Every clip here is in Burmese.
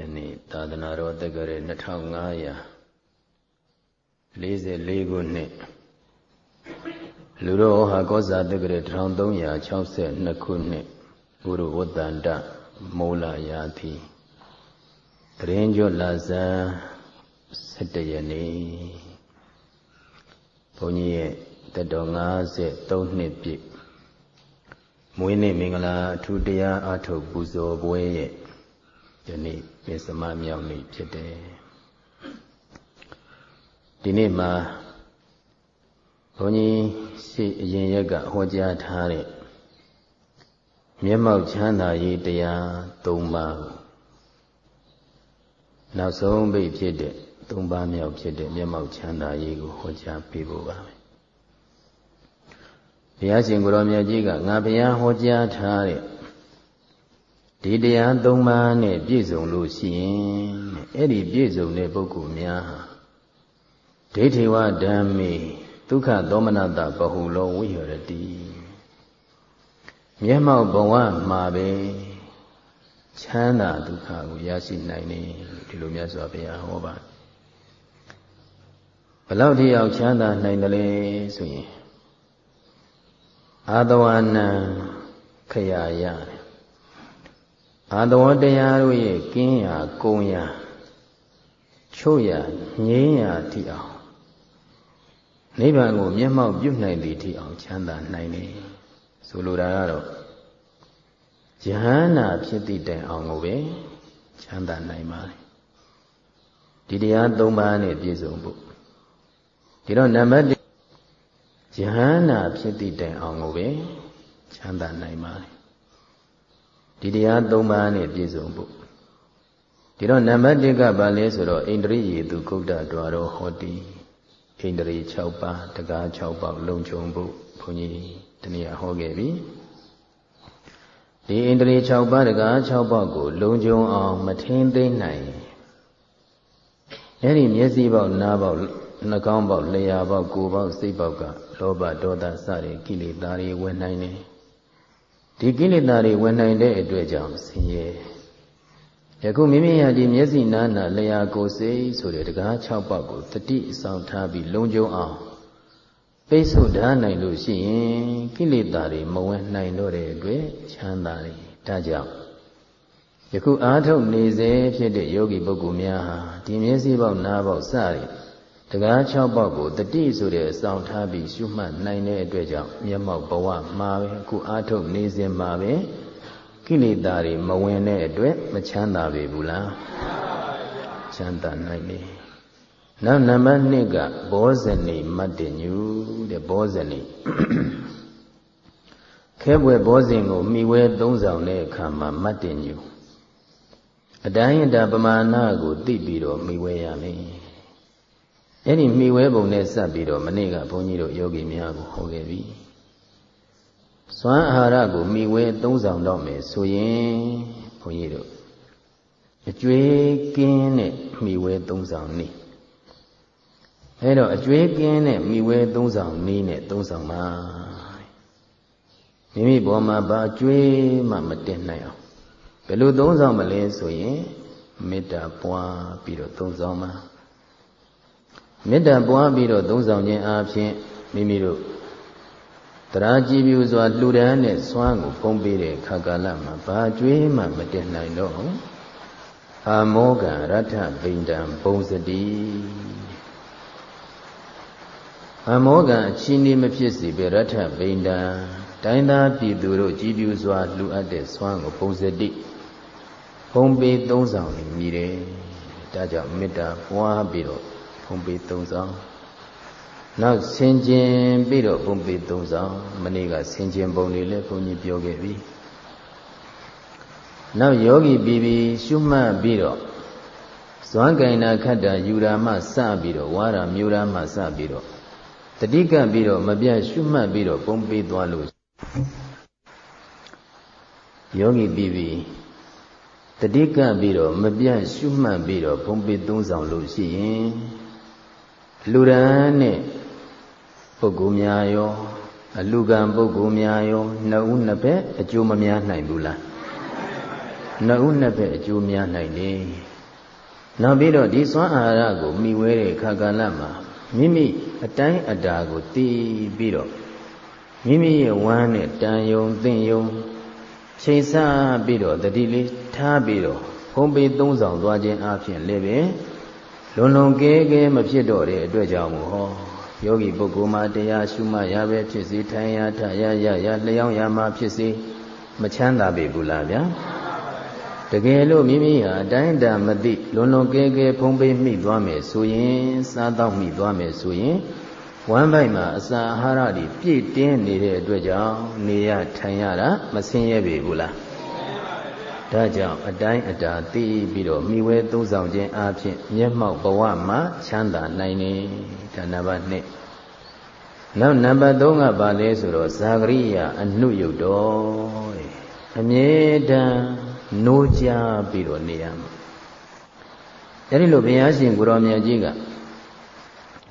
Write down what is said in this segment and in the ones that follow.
ယနေ့သာသနာတော်တက္ကရာ2544ခုနှစ်လူတော်ဟာကောဇာတက္ကရာ1362ခုနှစ်ဘုရဝတ္တန္တမိုးလာရာသီတရင်ကျော်လာဇန်17ရက်နေ့ဘုန်းကြီးရဲ့တတော်53နှစ်ပြည့်မွေးနေ့မင်္ဂလာအထူးတရားအထုတ်ပူဇော်ပွဲရဲ့ယနေ့ ပင်စမမြောက်နေ့ဖြစ်တယ်ဒီနေ့မှာဘုန်းကြီးရှေ့အရင်ရက်ကဟောကြားထားတဲ့မျက်မှောက်ချမ်းသာရေးတရား၃ပါးနောက်ဆုံးပိတ်ဖြစ်တဲ့၃ပါးမြောက်ဖြစ်တဲ့မျက်မှောက်ချမ်းသာရေးကိုဟောကြားပေးဖို့ပါပဲဘုရားရှင်ကိုရောမြတ်ကြီးကငါဘုရားဟောကြားထားတဲ့ ဒီတရားသုံးပါးနဲ့ပြည့်စုံလို့ရှိရင်အဲ့ဒီပြည့်စုံတဲ့ပုဂ္ဂိုလ်များဟာဒိဋ္ဌိဝဓမ္မေဒုက္ခသောမနတပဟုလောဝိဟရတိမျက်မှောက်ဘဝမှာပဲချမ်းသာဒုက္ခကိုရရှိနိုင်တယ်ဒီလိုမြတ်စွာဘုရားဟောပါဘလောက်ထိအောင်ချမ်းသာနိုင်တယ်လဲဆိုရင်အာတဝနံခရာရတယ် အာတဝတရားတို့ရဲ့ကင်းရာကုံရာချို့ရာငြိမ်းရာတိအောင်နိဗ္ဗာန်ကိုမျက်မှောက်ပြုနိုင်သည်ထိအောင်ချမ်းသာနိုင်တယ်ဆိုလိုတာကတော့ယဟန္တာဖြစ်သည့်တိုင်အောင်ကိုပဲချမ်းသာနိုင်ပါတယ်ဒီတရား၃ပါးနဲ့ပြည့်စုံဖို့ဒီတော့နံပါတ်1ယဟန္တာဖြစ်သည့်တိုင်အောင်ကိုပဲချမ်းသာနိုင်ပါတယ် ဒီတရား၃ပါးနဲ့ပြည့်စုံဖို့ဒီတော့နံပါတ်1ကဘာလဲဆိုတော့ဣန္ဒြိယေတုကုဋ္ဌဒွါရောဟောတိဣန္ဒြိ6ပါးတကား6ပေါက်လုံခြုံဖို့ဘုန်းကြီးတနည်းဟောခဲ့ပြီဒီဣန္ဒြိ6ပါးတကား6ပေါက်ကို လုံခြုံအောင်မထင်းသိမ့်နိုင်အဲ့ဒီမျက်စိပေါက်နားပေါက်နှာခေါင်းပေါက်လျှာပေါက်ကိုယ်ပေါက်စိတ်ပေါက်ကလောဘဒေါသစတဲ့ကိလေသာတွေဝင်နိုင်တယ် ဒီကိလေသာတွေဝင်နိုင်တဲ့အတွက်ကြောင့်ဆင်းရဲယခုမိမိရဒီမျက်စိနာနာလျာကိုယ်စိတ်ဆိုတဲ့တကား6ပေါက်ကိုတတိအဆောင်ထားပြီးလုံခြုံအောင်ပိတ်ဆို့ထားနိုင်လို့ရှိရင်ကိလေသာတွေမဝင်နိုင်တော့တဲ့အတွက်ချမ်းသာတယ်ဒါကြောင့်ယခုအားထုတ်နေစေဖြစ်တဲ့ယောဂီပုဂ္ဂိုလ်များဟာဒီမျက်စိပေါက်နားပေါက်စတဲ့ တကား6ပေါက်ကိုတတိဆိုတဲ့အဆောင်ထားပြီးရှုမှတ်နိုင်တဲ့အတွက်ကြောင့်မျက်မှောက်ဘဝမှာပဲအခုအားထုတ်နေစဉ်မှာပဲကိလေသာတွေမဝင်တဲ့အတွက်မချမ်းသာပေဘူးလားချမ်းသာနိုင်တယ်နောက်နံပါတ်2ကဘောဇနိမတ္တညုတဲ့ဘောဇနိခဲပွဲဘောဇင်ကိုမိဝဲသုံးဆောင်တဲ့အခါမှာမတ္တညုအတိုင်းအတာပမာဏကိုသိပြီးတော့မိဝဲရမယ် အဲ့ဒီမိဝဲပုံနဲ့စပ်ပြီးတော့မနေ့ကဘုန်းကြီးတို့ယောဂီများကိုဟောခဲ့ပြီစွမ်းအာဟာရကိုမိဝဲသုံးဆောင်တော့မယ်ဆိုရင်ဘုန်းကြီးတို့အကျွေးကင်းတဲ့မိဝဲသုံးဆောင်နေအဲ့တော့အကျွေးကင်းတဲ့မိဝဲသုံးဆောင်နေနဲ့သုံးဆောင်ပါမိမိဘောမှာဘာကျွေးမှမတင်နိုင်အောင်ဘယ်လိုသုံးဆောင်မလဲဆိုရင်မေတ္တာပွားပြီးတော့သုံးဆောင်ပါ မေတ္တာပွားပြီးတော့သုံးဆောင်ခြင်းအပြင်မိမိတို့တရားကြည်ပြူစွာလှူဒန်းတဲ့စွမ်းကိုဖုံးပေးတဲ့ခါကာလမှာဘာကြွေးမှမတင်နိုင်တော့အာမောကရထဗိန္ဒံပုံစတိအာမောကအချင်းနေမဖြစ်စေပဲရထဗိန္ဒံတိုင်းသားပြည်သူတို့ကြည်ပြူစွာလှူအပ်တဲ့စွမ်းကိုပုံစတိဖုံးပေးသုံးဆောင်နေမြည်တယ်ဒါကြောင့်မေတ္တာပွားပြီးတော့ ဖုံးပေးသုံးဆောင်နောက်ဆင်ကျင်ပြီးတော့ဘုံပေသုံးဆောင်မနေ့ကဆင်ကျင်ပုံတွေလည်းဘုန်းကြီးပြောခဲ့ပြီနောက်ယောဂီပြီးပြီးရှုမှတ်ပြီးတော့ဇွမ်းကင်နာခတ်တာယူရာမှစပြီးတော့ဝါရာမြူရာမှစပြီးတော့တတိကပ်ပြီးတော့မပြတ်ရှုမှတ်ပြီးတော့ပုံပေးသွားလို့ယောဂီပြီးပြီးတတိကပ်ပြီးတော့မပြတ်ရှုမှတ်ပြီးတော့ပုံပေးသုံးဆောင်လို့ရှိရင် လူရန်နဲ့ပုဂ္ဂိုလ်များရောအလူကံပုဂ္ဂိုလ်များရောနှစ်ဦးနှစ်ဘက်အကျိုးမများနိုင်ဘူးလားနှစ်ဦးနှစ်ဖက်အကျိုးများနိုင်တယ်နောက်ပြီးတော့ဒီစွမ်းအာဟာရကိုမိဝဲတဲ့ခါကာလမှာမိမိအတိုင်းအတာကိုတည်ပြီးတော့မိမိရဲ့ဝမ်းနဲ့တန်ယုံသင်ယုံချိန်ဆပြီးတော့တတိလေးထားပြီးတော့ဖုံးပေးသုံးဆောင်သွားခြင်းအပြင်လည်းပဲ လွန်လွန်ကဲကဲမဖြစ်တော့တဲ့အတွက်ကြောင့်မို့ဟောယောဂီပုဂ္ဂိုလ်မှာတရားရှုမှရပဲဖြစ်စေထိုင်ရထရရရလျောင်းရမှာဖြစ်စေမချမ်းသာပေဘူးလားဗျာတကယ်လို့မိမိဟာအတိုင်းတာမသိလွန်လွန်ကဲကဲဖုံးပေးမိသွားမယ်ဆိုရင်စားတော့မိသွားမယ်ဆိုရင်ဝမ်းပိုက်မှာအစာအာဟာရတွေပြည့်တင်းနေတဲ့အတွက်ကြောင့်နေရထိုင်ရတာမဆင်းရဲပေဘူးလား ဒါကြောင့်အတိုင်းအတာသိပြီးတော့မိဝဲသုံးဆောင်ခြင်းအပြင်မျက်မှောက်ဘဝမှာချမ်းသာနိုင်နေဒါနံပါတ်1နောက်နံပါတ်3ကဘာလဲဆိုတော့ဇာဂရိယအနုယုတ်တော်အမြဲတမ်းနိုးကြပြီးတော့နေရမှာအဲဒီလိုဘုရားရှင်ကိုရောမြတ်ကြီးက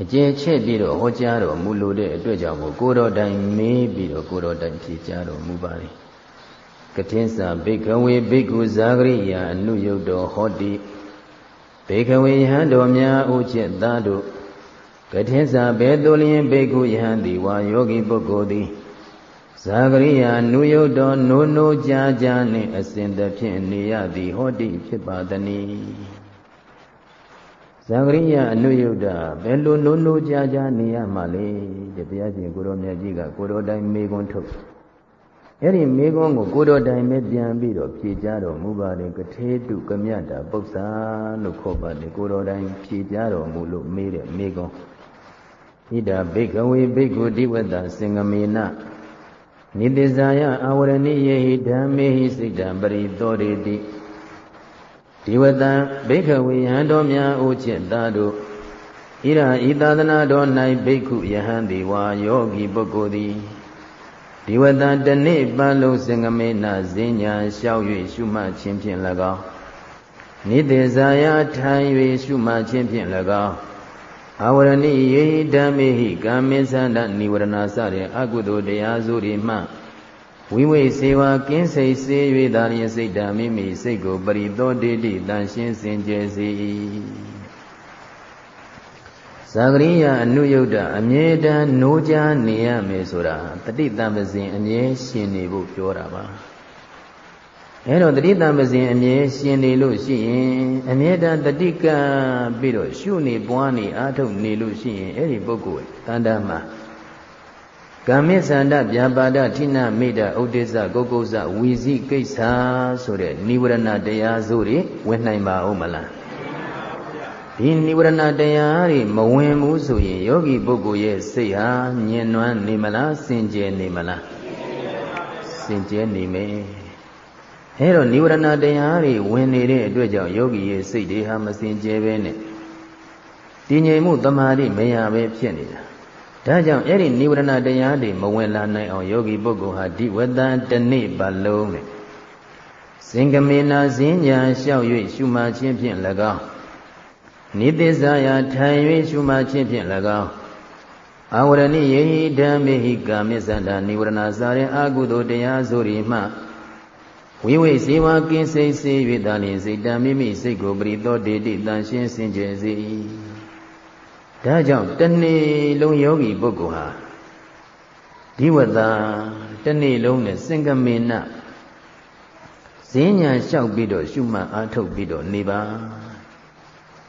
အကျယ်ချဲ့ပြီးတော့ဟောကြားတော်မူလို့တဲ့အတွက်ကြောင့်ကိုတော်တိုင်မေးပြီးတော့ကိုတော်တိုင်ဖြေကြားတော်မူပါလေ ကထင်းစာဘိကဝေဘိက္ခုဇာဂရိယာအနုယုတ်တော်ဟောတိဘေကဝေယဟန်တော်များဥချက်သားတို့ကထင်းစာဘေသူလျင်ဘိက္ခုယဟန်သည်ဝါယောဂီပုဂ္ဂိုလ်သည်ဇာဂရိယာနုယုတ်တော်နိုးနိုးကြာကြာနှင့်အစဉ်တဖြင့်နေရသည်ဟောတိဖြစ်ပါသနည်းဇာဂရိယအနုယုတ်တာဘယ်လိုနိုးနိုးကြာကြာနေရမှာလဲတဲ့ဘုရားရှင်ကိုရောမြတ်ကြီးကကိုတော်တိုင်မေခွန်းထုတ် အဲ့ဒီမေခွန်းကိုကိုတော်တိုင်ပဲပြန်ပြီးတော့ဖြေကြတော်မူပါတယ်ကထေတုကမြတ်တာပု္ပ္ပာလို့ခေါ်ပါတယ်ကိုတော်တိုင်ဖြေကြတော်မူလို့မေးတဲ့မေခွန်းဣဒာဘိကဝေဘိက္ခုတိဝတ္တစင်္ဂမေနနိတိဇာယအာဝရဏိယေဟိဓမ္မေဟိစိတ်တံပရိသောရေတိဒီဝတံဘိက္ခဝေယဟန်တော်များအိုချစ်သားတို့ဣရာဤသာသနာတော်၌ဘိက္ခုယဟန်ဒီဝါယောဂီပုဂ္ဂိုလ်သည် ဒီဝတံတနေ့ပတ်လုံးစင်ကမေနဇင်းညာလျှောက်၍ရှုမှတ်ခြင်းဖြင့်၎င်းနိတေဇာယထိုင်၍ရှုမှတ်ခြင်းဖြင့်၎င်းအဝရဏိယေဓမ္မေဟိကာမေသန္တနိဝရဏစတဲ့အကုသိုလ်တရားစုတွေမှဝိဝိစေဝကင်းစိတ်စေ၍သာလျင်စိတ်ဓာမိမိစိတ်ကိုပရိသောတိတိတန်ရှင်းစင်ကြယ်စေ၏ ဇာဂရိယအနုယုတ်တအမြဲတမ်းနိုးကြနေရမယ်ဆိုတာတတိတံပစဉ်အမြဲရှင်နေဖို့ပြောတာပါအဲတော့တတိတံပစဉ်အမြဲရှင်နေလို့ရှိရင်အမြဲတမ်းတတိကပြီးတော့ရှုနေပွားနေအာထုတ်နေလို့ရှိရင်အဲ့ဒီပုဂ္ဂိုလ်တန်တမ်းမှာကမ္မေသန္တဗျာပါဒထိနမိတဥဒိစ္စကုတ်ကုဇဝီစီကိစ္စဆိုတဲ့និဝရဏတရားစုတွေဝင်နိုင်ပါဦးမလား ဒီនិဝရဏတရားတွေမဝင်ဘူးဆိုရင်ယောဂီပုဂ္ဂိုလ်ရဲ့စိတ်ဟာညင်နွမ်းနေမလားစင်ကြယ်နေမလားစင်ကြယ်နေမယ်အဲတော့និဝရဏတရားတွေဝင်နေတဲ့အတွက်ကြောင့်ယောဂီရဲ့စိတ်တွေဟာမစင်ကြယ်ပဲနဲ့တည်ငြိမ်မှုတမာတိမရပဲဖြစ်နေတာဒါကြောင့်အဲ့ဒီနိဝရဏတရားတွေမဝင်လာနိုင်အောင်ယောဂီပုဂ္ဂိုလ်ဟာဒီဝတ္တတနေ့ပတ်လုံးနဲ့စင်ကမေနာစင်ညာလျှောက်၍ရှုမှခြင်းဖြင့်၎င်း နိသစ္စာယထိုင်၍ရှုမှခြင်းဖြင့်၎င်းအာဝရဏိယေဟိဓမ္မေဟိကာမစ္ဆန္ဒနိဝရဏစာရင်အာကုသိုလ်တရားဆိုရီမှဝိဝိစေဝကင်းစိတ်စေ၍သာလျှင်စိတ်တံမိမိစိတ်ကိုပရိသောတေတိတန်ရှင်းစင်ကြယ်စေ၏ဒါကြောင့်တနေ့လုံးယောဂီပုဂ္ဂိုလ်ဟာဒီဝတ္တတနေ့လုံးနဲ့စင်ကမေနဈဉ္ညာလျှောက်ပြီးတော့ရှုမှတ်အားထုတ်ပြီးတော့နေပါ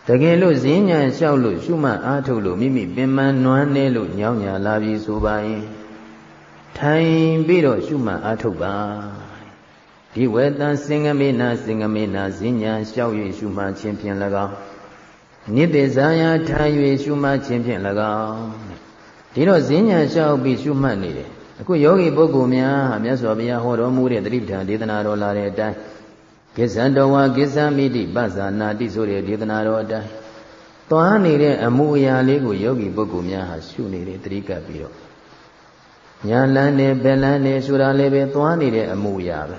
တကယ်လို့ဈဉ္ညာလျှောက်လို့ရှုမှတ်အားထုတ်လို့မိမိပင်မနွမ်းနေလို့ညောင်းညာလာပြီဆိုပါရင်ထိုင်ပြီးတော့ရှုမှတ်အားထုတ်ပါဒီဝေတံစင်ကမေနစင်ကမေနဈဉ္ညာလျှောက်၍ရှုမှတ်ခြင်းဖြင့်၎င်းနိတ္တဇာယထား၍ရှုမှတ်ခြင်းဖြင့်၎င်းဒီတော့ဈဉ္ညာလျှောက်ပြီးရှုမှတ်နေတယ်အခုယောဂီပုဂ္ဂိုလ်များဟာမြတ်စွာဘုရားဟောတော်မူတဲ့တတိပဋ္ဌာန်ဒေသနာတော်လာတဲ့အတိုင်း ကိစ္ဆံတော်ဝါကိစ္ဆမိတိပဇာနာတိဆိုတဲ့ဒေသနာတော်အတိုင်းသွားနေတဲ့အမှုအရာလေးကိုယောဂီပုဂ္ဂိုလ်များဟာရှုနေတယ်တတိကပ်ပြီးတော့ညာလန်းနဲ့ဘယ်လန်းနဲ့ဆိုတာလည်းပဲသွားနေတဲ့အမှုအရာပဲ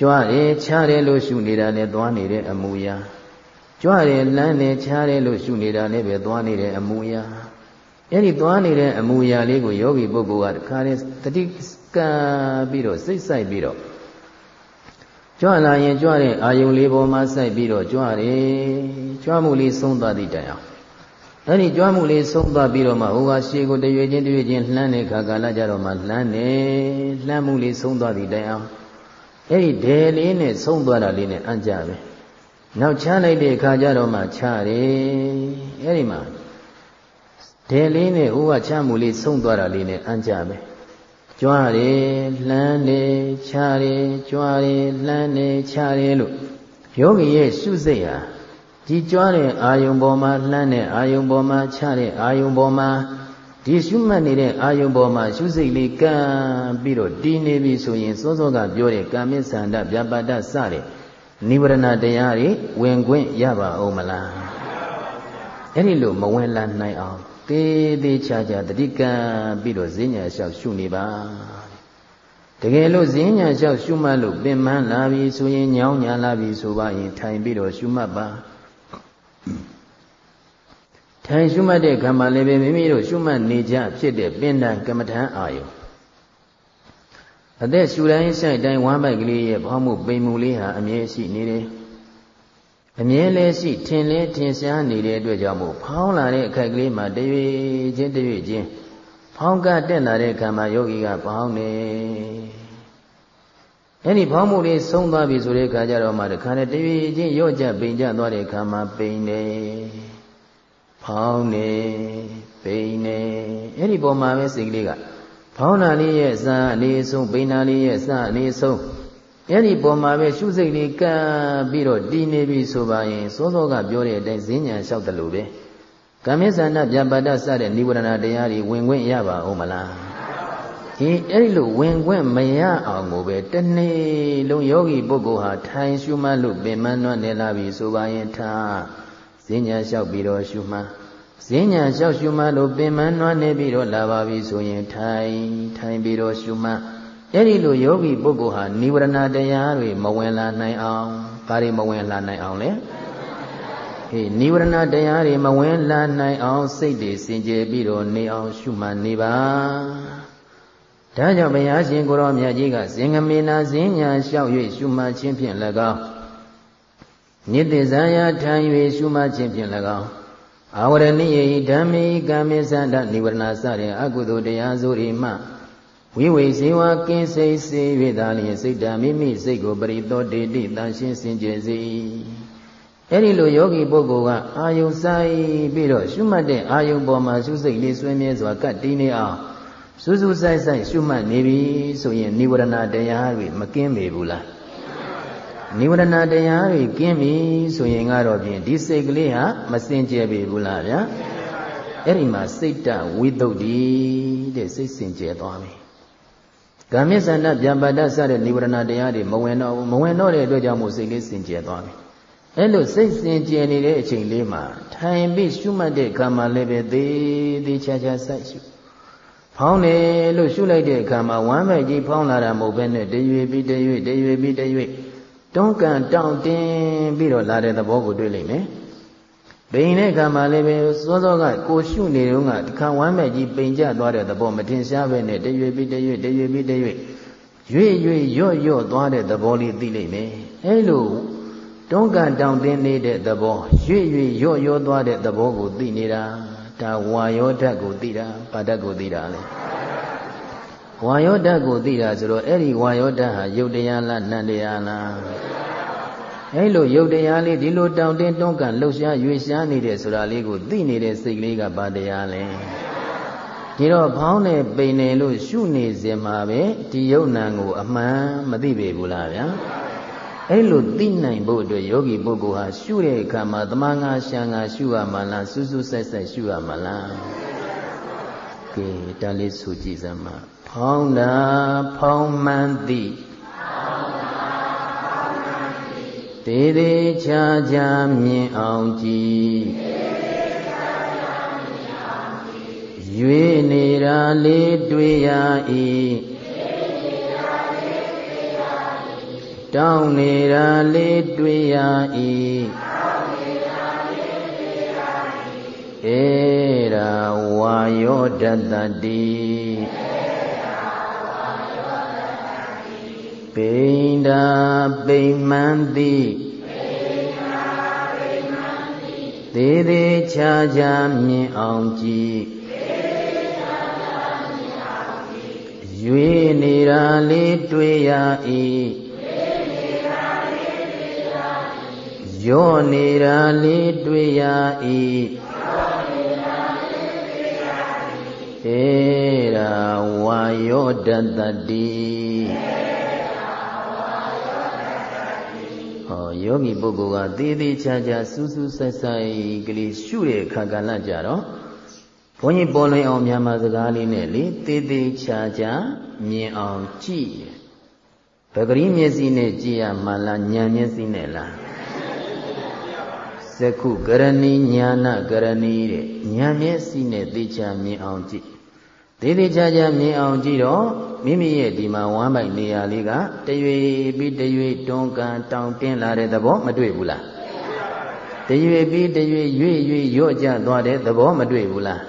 ကြွားတယ်ချားတယ်လို့ရှုနေတာနဲ့သွားနေတဲ့အမှုအရာကြွတယ်လမ်းတယ်ချားတယ်လို့ရှုနေတာလည်းပဲသွားနေတဲ့အမူအရာအဲ့ဒီသွားနေတဲ့အမူအရာလေးကိုယောဂီပုဂ္ဂိုလ်ကတခါတည်းတတိကပြီးတော့စိတ်ဆိုင်ပြီးတော့ ကြကြွလာရင်ကြွတဲ့အာယုံလေးပေါ်မှာစိုက်ပြီးတော့ကြွတယ်ကြွမှုလေးဆုံးသွားသည့်တိုင်အောင်အဲ့ဒီကြွမှုလေးဆုံးသွားပြီးတော့မှဟိုကရှေးကိုတရွေချင်းတရွေချင်းလှမ်းတဲ့ခါကာလကြတော့မှလှမ်းတယ်လှမ်းမှုလေးဆုံးသွားသည့်တိုင်အောင်အဲ့ဒီဒယ်လေးနဲ့ဆုံးသွားတာလေးနဲ့အံ့ကြပဲနောက်ချလိုက်တဲ့အခါကျတော့မှချတယ်အဲ့ဒီမှာဒယ်လေးနဲ့ဟိုကချမှုလေးဆုံးသွားတာလေးနဲ့အံ့ကြပဲ ကြွားတယ်လှမ်းတယ်ချတယ်ကြွားတယ်လှမ်းတယ်ချတယ်လို့ယောဂီရဲ့ရှုစိတ်ဟာဒီကြွားတဲ့အာယုံပေါ်မှာလှမ်းတဲ့အာယုံပေါ်မှာချတဲ့အာယုံပေါ်မှာဒီရှုမှတ်နေတဲ့အာယုံပေါ်မှာရှုစိတ်လေးကံပြီးတော့တည်နေပြီဆိုရင်စောစောကပြောတဲ့ကာမိသန္တဗျာပါဒစတဲ့နိဗ္ဗာန်တရားတွေဝင်ခွင့်ရပါအောင်မလားအဲ့ဒီလိုမဝင်လာနိုင်အောင် သေးသေးချာချာတတိကံပြီးတော့ဈဉ္ညာလျှောက်ရှုနေပါတကယ်လို့ဈဉ္ညာလျှောက်ရှုမှတ်လို့ပင်မလာပြီဆိုရင်ညောင်းညာလာပြီဆိုပါရင်ထိုင်ပြီးတော့ရှုမှတ်ပါထိုင်ရှုမှတ်တဲ့ခါမှာလည်းပဲမိမိတို့ရှုမှတ်နေကြဖြစ်တဲ့ပင်တန်ကမ္မထံအာယုအသက်ရှူတိုင်းဆိုင်တိုင်းဝမ်းပိုက်ကလေးရဲ့ဘောင်းမှုပိန်မှုလေးဟာအမြဲရှိနေတယ် အမြဲလဲရှိထင်လဲထင်ရှားနေတဲ့အတွက်ကြောင့်မို့ဖောင်းလာတဲ့အခိုက်ကလေးမှာတရွေချင်းတရွေချင်းဖောင်းကတက်လာတဲ့ခံမှာယောဂီကဖောင်းနေအဲ့ဒီဖောင်းမှုလေးဆုံးသွားပြီဆိုတဲ့အခါကျတော့မှတခါနဲ့တရွေချင်းရော့ကြပိန်ကြသွားတဲ့ခံမှာပိန်နေဖောင်းနေပိန်နေအဲ့ဒီပုံမှာပဲစိတ်ကလေးကဖောင်းတာလေးရဲ့စအနေဆုံးပိန်တာလေးရဲ့စအနေဆုံး အဲ့ဒီပုံမှာပဲရှုစိတ်လေးကပ်ပြီးတော့တည်နေပြီဆိုပါရင်စောစောကပြောတဲ့အတိုင်းဈဉ္ညာလျှောက်တယ်လို့ပဲကမ္မစ္ဆန္ဒပြပါဒစတဲ့နိဝရဏတရားတွေဝင်ခွင့်ရပါဦးမလားဒီအဲ့ဒီလိုဝင်ခွင့်မရအောင်ကိုပဲတနေ့လုံးယောဂီပုဂ္ဂိုလ်ဟာထိုင်ရှုမှတ်လို့ပင်မနှွတ်နေလာပြီဆိုပါရင်ထားဈဉ္ညာလျှောက်ပြီးတော့ရှုမှတ်ဈဉ္ညာလျှောက်ရှုမှတ်လို့ပင်မနှွတ်နေပြီးတော့လာပါပြီဆိုရင်ထိုင်ထိုင်ပြီးတော့ရှုမှတ် အဲ့ဒီလိုယောဂီပုဂ္ဂိုလ်ဟာနိဝရဏတရားတွေမဝင်လာနိုင်အောင်ဘာတွေမဝင်လာနိုင်အောင်လဲဟေးနိဝရဏတရားတွေမဝင်လာနိုင်အောင်စိတ်တွေစင်ကြယ်ပြီးတော့နေအောင်ရှုမှတ်နေပါဒါကြောင့်ဘုရားရှင်ကိုရောမြတ်ကြီးကဇင်ငမေနာဇင်းညာလျှောက်၍ရှုမှတ်ခြင်းဖြင့်၎င်းနိတ္တဇာယထိုင်၍ရှုမှတ်ခြင်းဖြင့်၎င်းအာဝရဏိယေဓမ္မေကာမေသန္တနိဝရဏစတဲ့အကုသိုလ်တရားစိုးရိမှ ဝိဝေဇေဝကင်းစိတ်စေ၍သာလျှင်စိတ်ဓာမိမိစိတ်ကိုပရိသောတေတိတန်ရှင်းစင်ကြယ်စေအဲ့ဒီလိုယောဂီပုဂ္ဂိုလ်ကအာယုံဆိုင်ပြီးတော့ရှုမှတ်တဲ့အာယုံပေါ်မှာရှုစိတ်လေးဆွေးမြဲစွာကတ်တည်နေအောင်စူးစူးဆိုင်ဆိုင်ရှုမှတ်နေပြီဆိုရင်និဝရဏတရားတွေမကင်းပေဘူးလားនិဝရဏတရားတွေကင်းပြီဆိုရင်ကတော့ဖြင့်ဒီစိတ်ကလေးဟာမစင်ကြယ်ပေဘူးလားဗျာအဲ့ဒီမှာစိတ်တဝိသုဒ္ဓိတဲ့စိတ်စင်ကြယ်သွားပြီ ကာမိသန္တဗျာပါဒစတဲ့និဝရဏတရားတွေမဝင်တော့ဘူးမဝင်တော့တဲ့အတွက်ကြောင့်မို့စိတ်လေးစင်ကြယ်သွားပြီအဲ့လိုစိတ်စင်ကြယ်နေတဲ့အချိန်လေးမှာထိုင်ပြီးရှုမှတ်တဲ့ကာမလည်းပဲသေးသေးချာချာစိုက်ရှုဖောင်းတယ်လို့ရှုလိုက်တဲ့အခါမှာဝမ်းမဲ့ကြီးဖောင်းလာတာမဟုတ်ဘဲနဲ့တရွေပြီးတရွေတရွေပြီးတရွေတွန်းကန်တောင့်တင်းပြီးတော့လာတဲ့သဘောကိုတွေ့လိမ့်မယ် ပိန်တဲ့အခါမှာလည်းပဲစောစောကကိုရှုနေတုန်းကတခါဝမ်းမဲ့ကြီးပိန်ကျသွားတဲ့သဘောမတင်ရှားပဲနဲ့တရွေပြီးတရွေတရွေပြီးတရွေရွေ့ရွေ့ရော့ရော့သွားတဲ့သဘောလေးသိလိမ့်မယ်အဲလိုတွန်းကန်တောင့်တင်းနေတဲ့သဘောရွေ့ရွေ့ရော့ရော့သွားတဲ့သဘောကိုသိနေတာဒါဝါယောဓာတ်ကိုသိတာဘာဓာတ်ကိုသိတာလဲဝါယောဓာတ်ကိုသိတာဆိုတော့အဲ့ဒီဝါယောဓာတ်ဟာယုတ်တရားလားနတ်တရားလား အဲ့လိုယုတ်တရားလေးဒီလိုတောင့်တင်းတွန်းကန်လှုပ်ရှားရွေ့ရှားနေတဲ့ဆိုတာလေးကိုသိနေတဲ့စိတ်ကလေးကဘာတရားလဲဒီတော့ဖောင်းနေပိန်နေလို့ရှုနေစင်မှာပဲဒီယုတ်နံကို အမှန်မသိပေဘူးလားဗျာအဲ့လိုသိနိုင်ဖို့အတွက်ယောဂီပုဂ္ဂိုလ်ဟာရှုတဲ့အခါမှာတမန်ငါရှံငါရှုရမှာလားစူးစူးဆက်ဆက်ရှုရမှာလားကဲဒါလေးဆိုကြည့်စမ်းပါဖောင်းတာဖောင်းမှန်သည် တေသေးချာချာမြင်အောင်ကြည်ရွေနေတာလေးတွေ့ရ၏တောင်းနေတာလေးတွေ့ရ၏ဧရာဝါယောဒတတိ ဘိန္ဒာပိမှန်တိသေးသေးချာချာမြင်အောင်ကြည်ရွေနေတာလေးတွေ့ရ၏ရော့နေတာလေးတွေ့ရ၏ဧရာဝါယောတတတိ ဟောယောဂီပုဂ္ဂိုလ်ကသေးသေးချာချာစူးစူးဆိုင်ဆိုင်ကလေးရှုတဲ့အခါကလည်းကြတော့ဘုန်းကြီးပေါ်လွင်အောင်မြန်မာစကားလေးနဲ့လေသေးသေးချာချာမြင်အောင်ကြည့်ဗဂရီမျက်စိနဲ့ကြည့်ရမှလားဉာဏ်မျက်စိနဲ့လားသကုကရဏီညာနာကရဏီတဲ့ဉာဏ်မျက်စိနဲ့သိချာမြင်အောင်ကြည့် သေးသေးချာချာမြင်အောင်ကြည့်တော့မိမိရဲ့ဒီမှာဝမ်းပိုက်နေရာလေးကတရွေပြီးတရွေတွန်းကန်တောင်တင်းလာတဲ့သဘောမတွေ့ဘူးလားတရွေပြီးတရွေရွေ့ရွေ့ရော့ကျသွားတဲ့သဘောမတွေ့ဘူးလား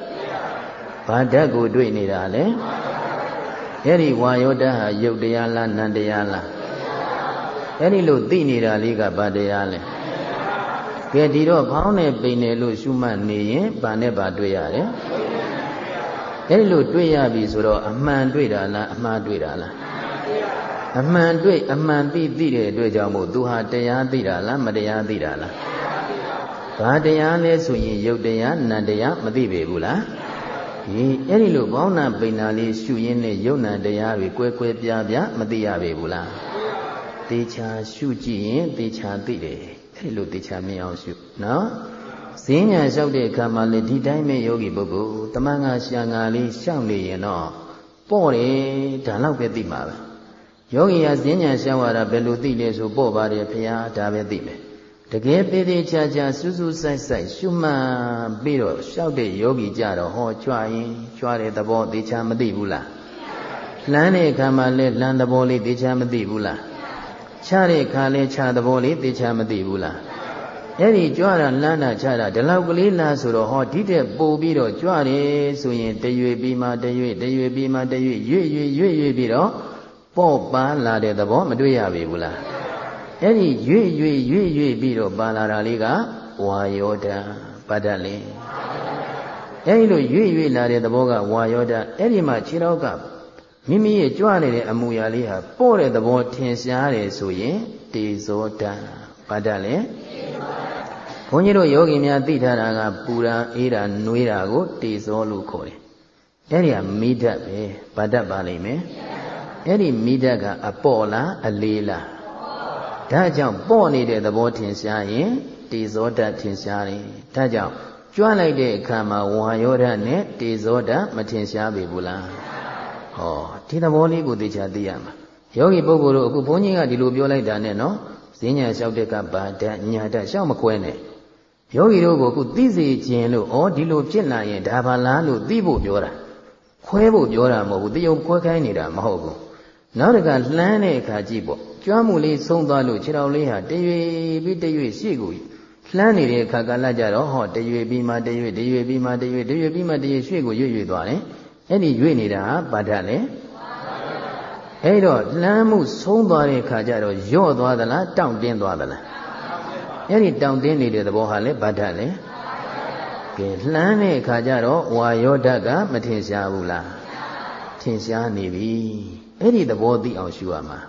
ဘာဓာတ်ကိုတွေ့နေတာလဲအဲ့ဒီဝါယောဓာတ်ဟာယုတ်တရားလားနံတရားလားအဲ့ဒီလိုသိနေတာလေးကဘာတရားလဲကဲဒီတော့ဖောင်းနဲ့ပိန်တယ်လို့ရှုမှတ်နေရင်ဘာနဲ့ဘာတွေ့ရတယ် အဲ့ဒီလိုတွေ့ရပြီဆိုတော့အမှန်တွေ့တာလားအမှားတွေ့တာလားအမှန်တွေ့အမှန်သိသိတဲ့အတွက်ကြောင့်မို့သူဟာတရားသိတာလားမတရားသိတာလားဘာတရားလဲဆိုရင်ယုတ်တရားနံတရားမသိပေဘူးလားဒီအဲ့ဒီလိုဘောင်းနာပိန်နာလေးရှုရင်းနဲ့ယုတ်နံတရားတွေကွဲကွဲပြားပြားမသိရပေဘူးလားတေချာရှုကြည့်ရင်တေချာသိတယ်အဲ့ဒီလိုတေချာမြင်အောင်ရှုနော် ဈဉ္ညာလျှောက်တဲ့အခါမှာလေဒီတိုင်းပဲယောဂီပုဂ္ဂိုလ်တမန်ငါရှာငါလေးရှောက်နေရင်တော့ပေါ့တယ်ဒါတော့ပဲသိမှာပဲယောဂီဟာဈဉ္ညာလျှောက်ရတာဘယ်လိုသိလဲဆိုပေါ့ပါတယ်ဖရာဒါပဲသိမယ်တကယ်သေးသေးချာချာစူးစူးဆိုင်ဆိုင်ရှုမှတ်ပြီးတော့လျှောက်တဲ့ယောဂီကြတော့ဟောကြွရင်ကြွတဲ့သဘောသေချာမသိဘူးလားလှမ်းတဲ့အခါမှာလဲလှမ်းသဘောလေးသေချာမသိဘူးလားချတဲ့အခါလဲချသဘောလေးသေချာမသိဘူးလား အဲ့ဒီကြွတာလန်းတာချတာဒီလောက်ကလေးလားဆိုတော့ဟောဒီတဲ့ပို့ပြီးတော့ကြွတယ်ဆိုရင်တရွေပြီးမှတရွေတရွေပြီးမှတရွေရွေ့ရွေ့ရွေ့ရွေ့ပြီးတော့ပေါ့ပန်းလာတဲ့သဘောမတွေ့ရပြီဘူးလားအဲ့ဒီရွေ့ရွေ့ရွေ့ရွေ့ပြီးတော့ပါလာတာလေးကဝါယောဓာပတ္တလေအဲ့ဒီလိုရွေ့ရွေ့လာတဲ့သဘောကဝါယောဓာအဲ့ဒီမှာခြေတော်ကမိမိရဲ့ကြွနေတဲ့အမူအရာလေးဟာပေါ့တဲ့သဘောထင်ရှားတယ်ဆိုရင်တေဇောဓာ ပတ္တလေဘုန်းကြီးတို့ယောဂီများသိထားတာကပူရာအေးတာနှွေးတာကိုတေဇောလို့ခေါ်တယ်အဲ့ဒီကမိဓာတ်ပဲဗတ္တပါလိမ့်မယ်အဲ့ဒီမိဓာတ်ကအပေါ့လားအလေးလားဒါကြောင့်ပေါ့နေတဲ့သဘောထင်ရှားရင်တေဇောဓာတ်ထင်ရှားတယ်ဒါကြောင့်ကြွလိုက်တဲ့အခါမှာဝါယောဓာတ်နဲ့တေဇောဓာတ်မထင်ရှားပေဘူးလားဟောဒီသဘောလေးကိုသိချာသိရမှာယောဂီပုဂ္ဂိုလ်တို့အခုဘုန်းကြီးကဒီလိုပြောလိုက်တာနဲ့နော် ဈဉ္ညာလျှောက်တဲ့ကဘာဓာတ်ညာဓာတ်ရှောက်မခွဲနဲ့ယောဂီတို့ကိုအခုသိစေခြင်းလို့ဩဒီလိုဖြစ်လာရင်ဒါဘာလားလို့သိဖို့ပြောတာခွဲဖို့ပြောတာမဟုတ်ဘူးတယုံခွဲခိုင်းနေတာမဟုတ်ဘူးနောက်တကလှမ်းတဲ့အခါကြည့်ပေါ့ကြွားမှုလေးဆုံးသွားလို့ခြေတော်လေးဟာတရွေပြီးတရွေရှေ့ကိုလှမ်းနေတဲ့အခါကလည်းကြတော့ဟောတရွေပြီးမှတရွေတရွေပြီးမှတရွေတရွေပြီးမှတရွေရှေ့ကိုရွေ့ရွေ့သွားတယ်အဲ့ဒီရွေ့နေတာဘာဓာတ်လဲ အဲ့တော့လှမ်းမှုဆုံးသွားတဲ့အခါကျတော့ယော့သွားသလားတောင့်တင်းသွားသလားအဲ့ဒီတောင့်တင်းနေတဲ့သဘောဟာလေဘာဓာတ်လဲကဲလှမ်းတဲ့အခါကျတော့ဝါယောဓာတ်ကမထင်ရှားဘူးလားထင်ရှားနေပြီအဲ့ဒီသဘောသိအောင်ရှုရမှာ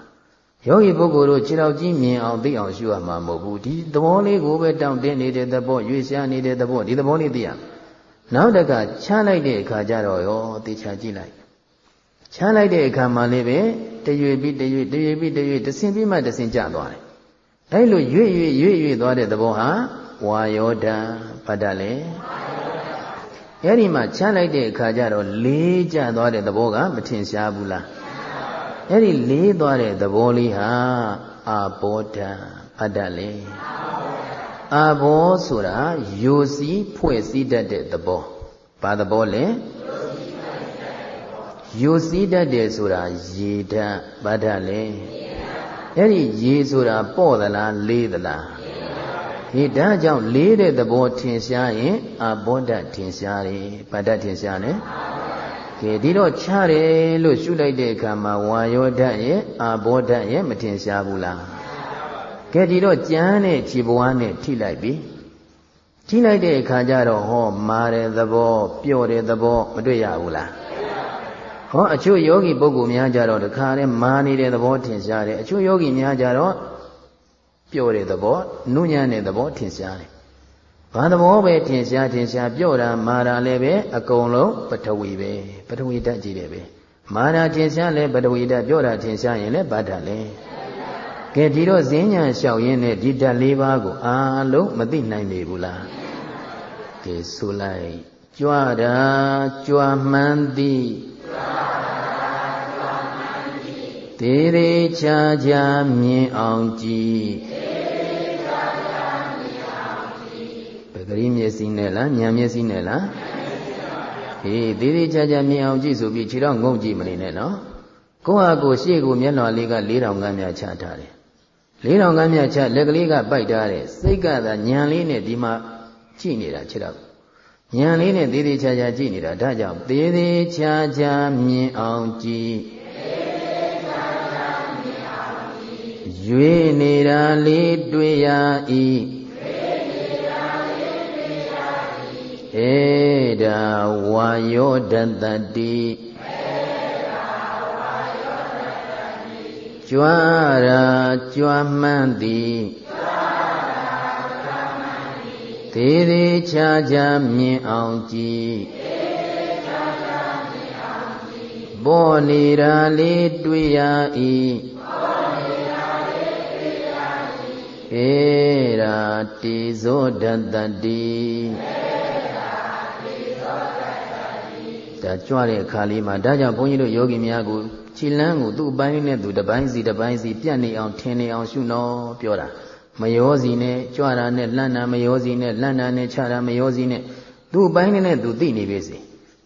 ယောဂီပုဂ္ဂိုလ်တို့ခြေတော်ကြီးမြင်အောင်သိအောင်ရှုရမှာမဟုတ်ဘူးဒီသဘောလေးကိုပဲတောင့်တင်းနေတဲ့သဘောရွေ့ရှားနေတဲ့သဘောဒီသဘောလေးသိရနောက်တကချလိုက်တဲ့အခါကျတော့ရောသိချာကြည့်လိုက် ချလိုက်တဲ့အခါမှာလေးပဲတရွေပြီးတရွေတရွေပြီးတရွေတဆင်ပြီးမှတဆင်ကျသွားတယ်အဲ့လိုရွေ့ရွေ့ရွေ့ရွေ့သွားတဲ့သဘောဟာဝါယောဓာဘာတလဲအဲ့ဒီမှာချလိုက်တဲ့အခါကျတော့လေးကျသွားတဲ့သဘောကမထင်ရှားဘူးလားအဲ့ဒီလေးသွားတဲ့သဘောလေးဟာအာဘောဓာဘာတလဲအာဘောဆိုတာယိုစီးဖွဲ့စည်းတတ်တဲ့သဘောဘာသဘောလဲ ယိုစီးတတ်တယ်ဆိုတာရေဓာတ်ဘာဓာတ်လဲအဲ့ဒီရေဆိုတာပေါ့သလားလေးသလားဒီဒါကြောင့်လေးတဲ့သဘောထင်ရှားရင်အဘောဓာတ်ထင်ရှားတယ်ဘာဓာတ်ထင်ရှားလဲကဲဒီတော့ချတယ်လို့ရှုလိုက်တဲ့အခါမှာဝါယောဓာတ်ရဲ့အာဘောဓာတ်ရဲ့မထင်ရှားဘူးလားကဲဒီတော့ကြမ်းတဲ့ခြေပွားနဲ့ထိလိုက်ပြီထိလိုက်တဲ့အခါကျတော့ဟောမာတဲ့သဘောပျော့တဲ့သဘောမတွေ့ရဘူးလား ဟောအချို့ယောဂီပုဂ္ဂိုလ်များကြတော့တခါတည်းမာနေတဲ့သဘောထင်ရှားတယ်အချို့ယောဂီများကြတော့ပျော့တဲ့သဘောနုညံ့တဲ့သဘောထင်ရှားတယ်ဘာသဘောပဲထင်ရှားထင်ရှားပြော့တာမာတာလည်းပဲအကုန်လုံးပထဝီပဲပထဝီဓာတ်ကြီးတယ်ပဲမာတာထင်ရှားလဲပထဝီဓာတ်ပြော့တာထင်ရှားရင်လည်းဗတ်ဓာတ်လဲကဲဒီတော့ဈဉ္ညာလျှောက်ရင်းနဲ့ဒီဓာတ်လေးပါးကိုအာလုံးမသိနိုင်နေဘူးလားကဲဆိုလိုက်ကြွတာကြွမှန်းသည် သေးသေးချာချာမြင်အောင်ကြည်ဂရိမျက်စိနဲ့လားဉာဏ်မျက်စိနဲ့လားဟေးသေးသေးချာချာမြင်အောင်ကြည့်ဆိုပြီးခြေတော့ငုံကြည့်မနေနဲ့နော်ကိုယ့်ဟာကိုယ်ရှေ့ကိုမျက်နှာလေးက၄000ခန်းများချထားတယ်၄000ခန်းများချလက်ကလေးကပိုက်ထားတယ်စိတ်ကသာဉာဏ်လေးနဲ့ဒီမှာကြည့်နေတာခြေတော့ ဉာဏ်လေးနဲ့သေးသေးချာချာကြည့်နေတာဒါကြောင့်သေးသေးချာချာမြင်အောင်ကြည့်ရွေနေတာလေးတွေ့ရ၏ဧဒါဝါယောဒတတိကြွားရာကြွားမှန်းသည် သေးသေးချာချာမြင်အောင်ကြည်ပေါ်နေတာလေးတွေ့ရ၏ဧရာတိဇောဒတတိဒါကြွတဲ့အခါလေးမှာဒါကြောင့်ဘုန်းကြီးတို့ယောဂီများကိုခြေလန်းကိုသူ့အပိုင်းနဲ့သူတစ်ပိုင်းစီတစ်ပိုင်းစီပြတ်နေအောင်ထင်နေအောင်ရှုနော်ပြောတာ မယောစီနဲ့ကြွတာနဲ့လှမ်းတာမယောစီနဲ့လှမ်းတာနဲ့ခြားတာမယောစီနဲ့သူ့အပိုင်းနဲ့သူသိနေပြီစီ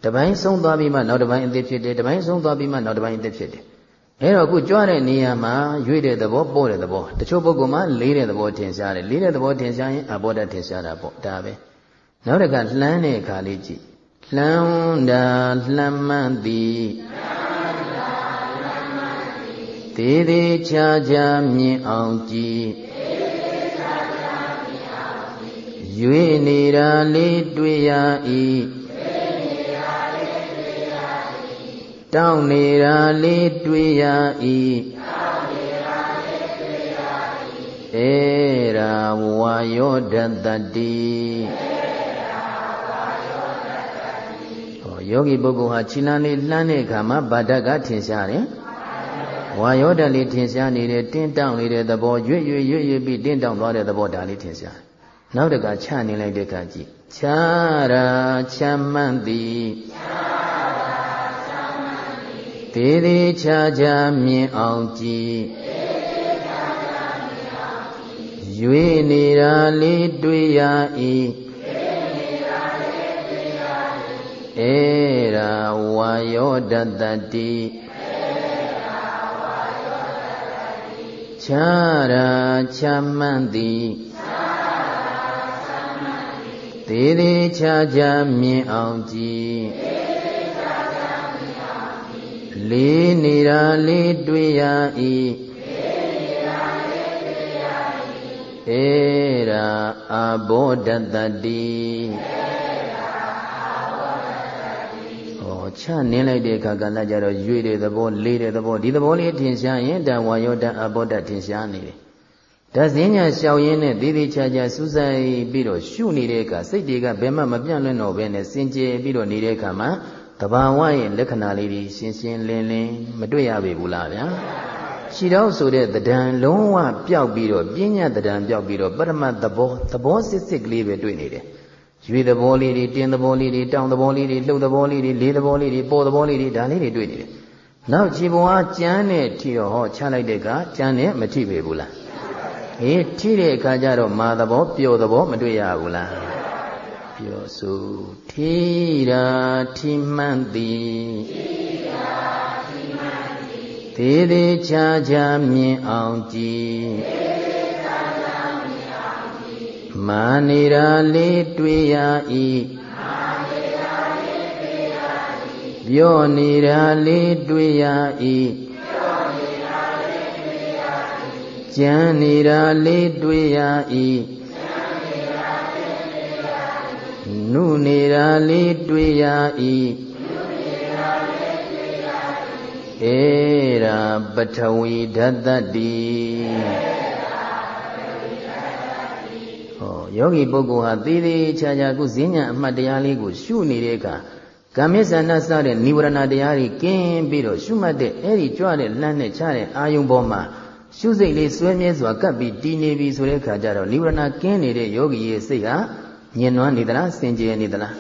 တပိုင်းဆုံးသွားပြီးမှနောက်တပိုင်းအသစ်ဖြစ်တယ်တပိုင်းဆုံးသွားပြီးမှနောက်တပိုင်းအသစ်ဖြစ်တယ်အဲတော့အခုကြွတဲ့နေရာမှာရွေ့တဲ့သဘောပို့တဲ့သဘောတချို့ပုဂ္ဂိုလ်မှာလေးတဲ့သဘောထင်ရှားတယ်လေးတဲ့သဘောထင်ရှားရင်အဘောဓာတ်ထင်ရှားတာပေါ့ဒါပဲနောက်တစ်ခါလှမ်းတဲ့အခါလေးကြည့်လှမ်းတာလှမ်းမှန်သည်သေးသေးချာချာမြင်အောင်ကြည် ရွေနေတာလေးတွေ့ရ၏တောင်းနေတာလေးတွေ့ရ၏ဧရာဝါယောဒတတိယောဂီပုဂ္ဂိုလ်ဟာခြိလန်းလေးလှမ်းတဲ့အခါမှာဗာဒကထင်ရှားတယ်ဝါယောဓာတ်လေးထင်ရှားနေတဲ့တင်းတောင့်နေတဲ့သဘောရွေ့ရွေ့ရွေ့ရွေ့ပြီးတင်းတောင့်သွားတဲ့သဘောဒါလေးထင်ရှား နောက်တကချနေလိုက်တဲ့အခါကြည့်ချာရာချမ်းမှန်သည်သေးသေးချာချာမြင်အောင်ကြည့်ရွေနေတာလေးတွေ့ရ၏ဧရာဝါယောဒတတိချာရာချမှန်သည် သေးသေးချာချာမြင်အောင်ကြည်လေးနေတာလေးတွေ့ရ၏ဧရာအဘောဒတတိချနင်းလိုက်တဲ့အခါကလည်းကြတော့ရွေတဲ့သဘောလေးတဲ့သဘောဒီသဘောလေးထင်ရှားရင်တန်ဝါယောတအဘောတထင်ရှားနေတယ်။ ဒါစင်းညာလျှောက်ရင်းနဲ့သေးသေးချာချာစူးစိုက်ပြီးတော့ရှုနေတဲ့အခါစိတ်တွေကဘယ်မှမပြန့်လွင့်တော့ဘဲနဲ့စင်ကြယ်ပြီးတော့နေတဲ့အခါမှာတဘာဝရဲ့လက္ခဏာလေးတွေရှင်းရှင်းလင်းလင်းမတွေ့ရပေဘူးလားဗျာ။ရှိတော့ဆိုတဲ့တဒံလုံးဝပျောက်ပြီးတော့ပြဉ္ညာတဒံပျောက်ပြီးတော့ပရမတ်သဘောသဘောစစ်စစ်ကလေးပဲတွေ့နေတယ်။ရွေသဘောလေးတွေတင်းသဘောလေးတွေတောင်သဘောလေးတွေလှုပ်သဘောလေးတွေလေးသဘောလေးတွေပေါ်သဘောလေးတွေဒါလေးတွေတွေ့နေတယ်။နောက်ခြေပေါ်အားကြမ်းတဲ့ထီတော့ဟောချလိုက်တဲ့ကကြမ်းနဲ့မထိပေဘူးလား။ ဟေးထိတဲ့အခါကျတော့မာသဘောပျော်သဘောမတွေ့ရဘူးလား။ပျော်ဆိုထီတာထီမှန်သည်သေးသေးချာချာမြင်အောင်ကြည်မာနေတာလေးတွေ့ရ၏ပြောနေတာလေးတွေ့ရ၏ ကြံနေတာလေးတွေ့ရ၏နုနေတာလေးတွေ့ရ၏ဧရာပထဝီဓာတ္တိဟောယောဂီပုဂ္ဂိုလ်ဟာသေးသေးချာချာခုဈဉ္ညာအမှတ်တရားလေးကိုရှုနေတဲ့အခါကာမိသနာစတဲ့និဝရဏတရားတွေကင်းပြီးတော့ရှုမှတ်တဲ့အဲ့ဒီကြွတဲ့လှမ်းနဲ့ချတဲ့အာယုံပေါ်မှာ ရှုစိတ်လေးစွဲမြဲစွာကပ်ပြီးတည်နေပြီဆိုတဲ့အခါကျတော့និဝရဏကင်းနေတဲ့ယောဂီရဲ့စိတ်ဟာညင်နွမ်းနေသလားစင်ကြယ်နေသလား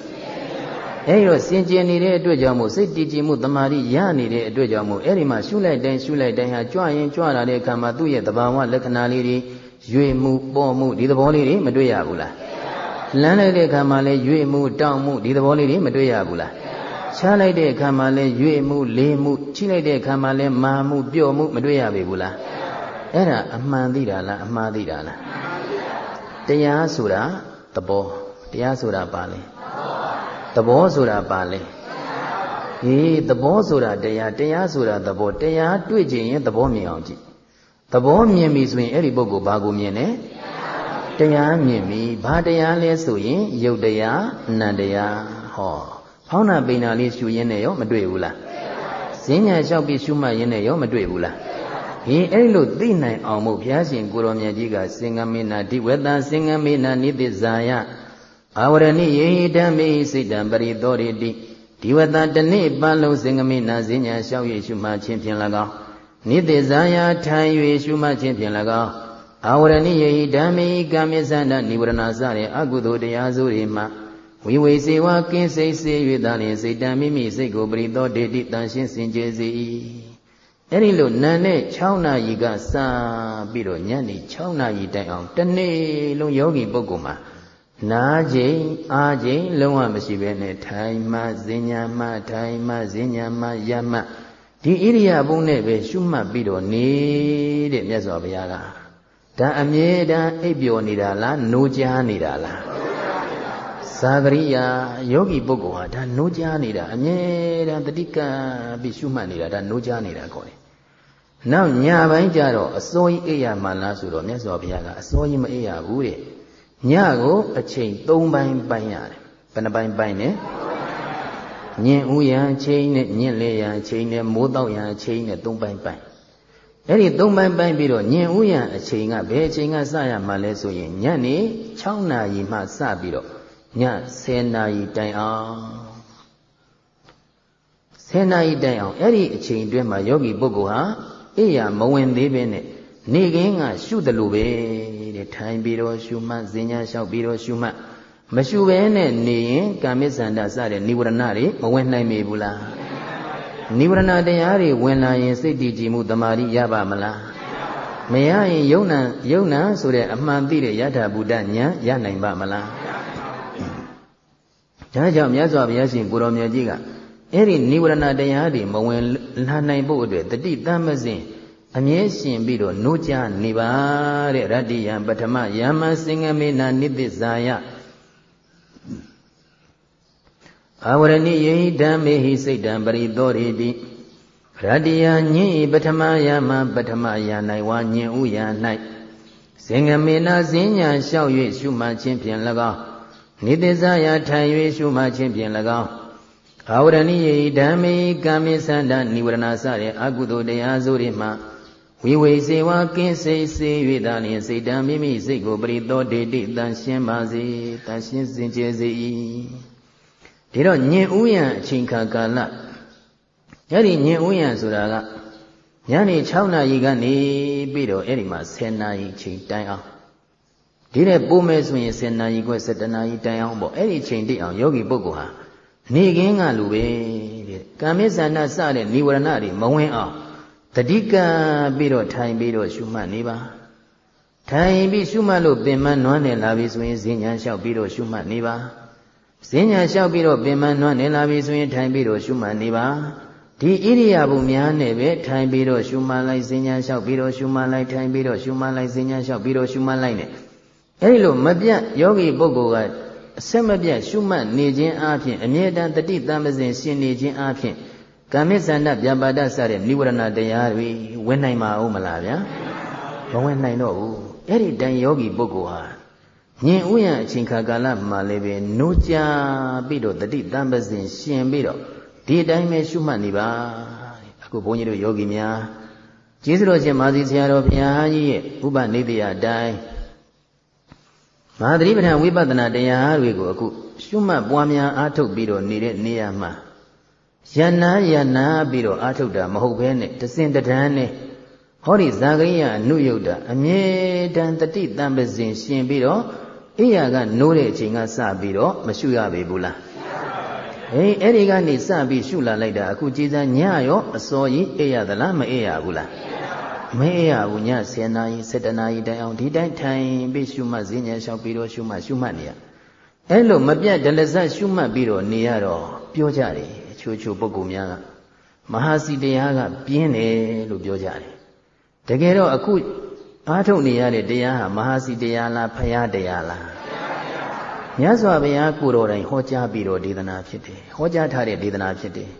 အဲဒီတော့စင်ကြယ်နေတဲ့အတွက်ကြောင့်မို့စိတ်တည်ကြည်မှုတမာတိရနေတဲ့အတွက်ကြောင့်မို့အဲ့ဒီမှာရှုလိုက်တိုင်းရှုလိုက်တိုင်းဟာကြွရင်ကြွလာတဲ့အခါမှာသူ့ရဲ့သဘာဝလက္ခဏာလေးတွေရွေမှုပေါ်မှုဒီသဘောလေးတွေမတွေ့ရဘူးလားလမ်းလိုက်တဲ့အခါမှာလည်းရွေမှုတောင့်မှုဒီသဘောလေးတွေမတွေ့ရဘူးလားချားလိုက်တဲ့အခါမှာလည်းရွေမှုလေးမှုချိလိုက်တဲ့အခါမှာလည်းမာမှုပျော့မှုမတွေ့ရပေဘူးလား အဲ့ဒါအမှန်သိတာလားအမှားသိတာလားတရားဆိုတာသဘောတရားဆိုတာပါလဲသဘောဆိုတာပါလဲဟေးသဘောဆိုတာတရားတရားဆိုတာသဘောတရားတွေ့ခြင်းရင်သဘောမြင်အောင်ကြည့်သဘောမြင်ပြီဆိုရင်အဲ့ဒီပုဂ္ဂိုလ်ဘာကိုမြင်လဲတရားမြင်ပြီဘာတရားလဲဆိုရင်ယုတ်တရားနံတရားဟောဖောင်းနာပိန်နာလေးရှူရင်းနဲ့ရောမတွေ့ဘူးလားဈဉ္ညာလျှောက်ပြီးရှုမှတ်ရင်းနဲ့ရောမတွေ့ဘူးလား ဟင်အဲ့လိုသိနိုင်အောင်မို့ဘုရားရှင်ကိုရောင်မြတ်ကြီးကစင်္ဂမေနာဒီဝတ္တစင်္ဂမေနာနိတိဇာယအာဝရဏိယေဟိဓမ္မေစိတ်တံပရိသောရိတိဒီဝတ္တတနေ့ပတ်လုံးစင်္ဂမေနာဈဉ္ညာလျှောက်ရရှုမှတ်ခြင်းဖြင့်၎င်းနိတိဇာယထိုင်၍ရှုမှတ်ခြင်းဖြင့်၎င်းအာဝရဏိယေဟိဓမ္မေကာမိသန္တနိဝရဏစတဲ့အကုသိုလ်တရားစုတွေမှာဝိဝေစေဝကင်းစိတ်စေ၍သာလျှင်စိတ်တံမိမိစိတ်ကိုပရိသောဒေတိတန်ရှင်းစင်ကြယ်စေ၏ အဲ့ဒီလိုနန်နဲ့6နာရီကစပြီးတော့ညနေ6နာရီတိုင်အောင်တနေ့လုံးယောဂီပုဂ္ဂိုလ်မှာနာချိန်အားချိန်လုံးဝမရှိဘဲနဲ့ထိုင်မှဇင်ညာမှထိုင်မှဇင်ညာမှရမှဒီဣရိယာပုနဲ့ပဲရှုမှတ်ပြီးတော့နေတဲ့မြတ်စွာဘုရားကဒါအမြဲတမ်းအိပ်ပျော်နေတာလားနိုးကြားနေတာလားဇာဂရိယာယောဂီပုဂ္ဂိုလ်ဟာဒါနိုးကြားနေတာအမြဲတမ်းတတိကံပြီးရှုမှတ်နေတာဒါနိုးကြားနေတာခေါ်တယ် နောက်ညပိုင်းကျတော့အစိုးကြီးအိပ်ရမှလားဆိုတော့မြတ်စွာဘုရားကအစိုးကြီးမအိပ်ရဘူးတဲ့ညကိုအချိန်၃ပိုင်းပိုင်းရတယ်ဘယ်နှပိုင်းပိုင်းလဲညင်ဥယံအချိန်နဲ့ညင်လေယံအချိန်နဲ့မိုးတော့ယံအချိန်နဲ့၃ပိုင်းပိုင်းအဲ့ဒီ၃ပိုင်းပိုင်းပြီးတော့ညင်ဥယံအချိန်ကဘယ်အချိန်ကစရမှလဲဆိုရင်ညနေ6နာရီမှစပြီးတော့ည10နာရီတိုင်အောင်10နာရီတိုင်အောင်အဲ့ဒီအချိန်အတွင်းမှာယောဂီပုဂ္ဂိုလ်ဟာ အိယာမဝင်သေးပဲနဲ့နေကင်းကရှုတယ်လို့ပဲတဲ့ထိုင်ပြီးတော့ရှုမှတ်ဇင်ညာလျှောက်ပြီးတော့ရှုမှတ်မရှုဘဲနဲ့နေရင်ကာမိသန္တာစတဲ့និဝရဏတွေမဝင်နိုင်မေဘူးလားនិဝရဏတရားတွေဝင်လာရင်စိတ်တည်ကြည်မှုတမာတိရပါမလားမရရင်ယုံနာယုံနာဆိုတဲ့အမှန်သိတဲ့ယထာဘုဒ္ဓဉာဏ်ရနိုင်ပါမလားဒါကြောင့်မြတ်စွာဘုရားရှင်ကိုရောင်မြတ်ကြီးက အဲ့ဒီនិဝရဏတရားတွေမဝင်လာနိုင်ဖို့အတွက်တတိတမစင်အမြဲရှင်ပြီးတော့နိုးကြနေပါတဲ့ရတ္တိယံပထမယမစင်္ဂမေနာနိတိဇာယအာဝရဏိယေဟိဓမ္မေဟိစိတ်တံပရိသောရိတိရတ္တိယညင်ပထမယမပထမယ၌ဝါညင်ဥယ၌စင်္ဂမေနာစဉ္ညာလျှောက်၍ရှုမှခြင်းဖြင့်၎င်းနိတိဇာယထိုင်၍ရှုမှခြင်းဖြင့်၎င်း အာဝရဏိယေဓမ္မေကာမိသန္တနိဝရဏစတဲ့အကုသိုလ်တရားစုတွေမှာဝိဝေစေဝကင်းစိတ်စေ၍သာလျှင်စိတ်တံမိမိစိတ်ကိုပရိသောဒေတိတန်ရှင်းပါစေတန်ရှင်းစင်ကြယ်စေ၏ဒီတော့ညင်ဥယံအချိန်ခါကာလအဲ့ဒီညင်ဥယံဆိုတာကညနေ6နာရီကနေပြီးတော့အဲ့ဒီမှာ10နာရီချိန်တိုင်အောင်ဒီတဲ့ပို့မယ်ဆိုရင်10နာရီခွဲ17နာရီတိုင်အောင်ပေါ့အဲ့ဒီချိန်တိအောင်ယောဂီပုဂ္ဂိုလ်ဟာ နေကင်းကလူပဲတဲ့ကာမိဇာနာစတဲ့និဝရဏတွေမဝင်အောင်တတိကံပြီးတော့ထိုင်ပြီးတော့ရှုမှတ်နေပါထိုင်ပြီးရှုမှတ်လို့ပင်မနွမ်းနေလာပြီဆိုရင်ဈဉ္ညာလျှောက်ပြီးတော့ရှုမှတ်နေပါဈဉ္ညာလျှောက်ပြီးတော့ပင်မနွမ်းနေလာပြီဆိုရင်ထိုင်ပြီးတော့ရှုမှတ်နေပါဒီဣရိယာပုများနဲ့ပဲထိုင်ပြီးတော့ရှုမှတ်လိုက်ဈဉ္ညာလျှောက်ပြီးတော့ရှုမှတ်လိုက်ထိုင်ပြီးတော့ရှုမှတ်လိုက်ဈဉ္ညာလျှောက်ပြီးတော့ရှုမှတ်လိုက်နဲ့အဲဒီလိုမပြတ်ယောဂီပုဂ္ဂိုလ်က အဆက်မပြတ်ရှုမှတ်နေခြင်းအပြင်အမြဲတမ်းတတိတံပစဉ်ရှင်နေခြင်းအပြင်ကာမိသန္တဗျာပါဒစတဲ့နိဝရဏတရားတွေဝင်နိုင်မှာဦးမလားဗျာမဝင်နိုင်တော့ဘူးအဲ့ဒီတန်ယောဂီပုဂ္ဂိုလ်ဟာညင်ဥယျာအချိန်ခါကာလမှာလည်းပဲနိုးကြပြီးတော့တတိတံပစဉ်ရှင်ပြီးတော့ဒီအတိုင်းပဲရှုမှတ်နေပါအခုဘုန်းကြီးတို့ယောဂီများကျေးဇူးတော်ရှင်မာသီဆရာတော်ဘုရားကြီးရဲ့ဥပနိဒေယအတိုင်း မဟာသတိပဋ္ဌာန်ဝိပဿနာတရားတွေကိုအခုရှုမှတ်ပွားများအားထုတ်ပြီးတော့နေတဲ့နေရာမှာယန္နာယန္နာပြီးတော့အားထုတ်တာမဟုတ်ဘဲနဲ့တစင်တဒန်းနဲ့ဟောဒီဇာဂရိယအနုယုတ်တာအမြဲတမ်းတတိတံပစဉ်ရှင်ပြီးတော့အိယာကနိုးတဲ့အချိန်ကစပြီးတော့မရှုရပေဘူးလားဟေးအဲ့ဒီကနေစပြီးရှုလာလိုက်တာအခုကြည်စံညရောအစောကြီးအိရသလားမအိရဘူးလား မအိရဘူးည10နာရီ17နာရီတိုင်အောင်ဒီတိုင်းထိုင်ပြီးရှုမှတ်ဈဉ္ဉံလျှောက်ပြီးတော့ရှုမှတ်ရှုမှတ်နေရအဲ့လိုမပြတ်ဒလဇတ်ရှုမှတ်ပြီးတော့နေရတော့ပြောကြတယ်ချိုးချိုးပုဂ္ဂိုလ်များကမဟာစီတရားကပြင်းတယ်လို့ပြောကြတယ်တကယ်တော့အခုအားထုတ်နေရတဲ့တရားဟာမဟာစီတရားလားဖရာတရားလားမြတ်စွာဘုရားကိုတော်တိုင်ဟောကြားပြီးတော့ဒေသနာဖြစ်တယ်ဟောကြားထားတဲ့ဒေသနာဖြစ်တယ်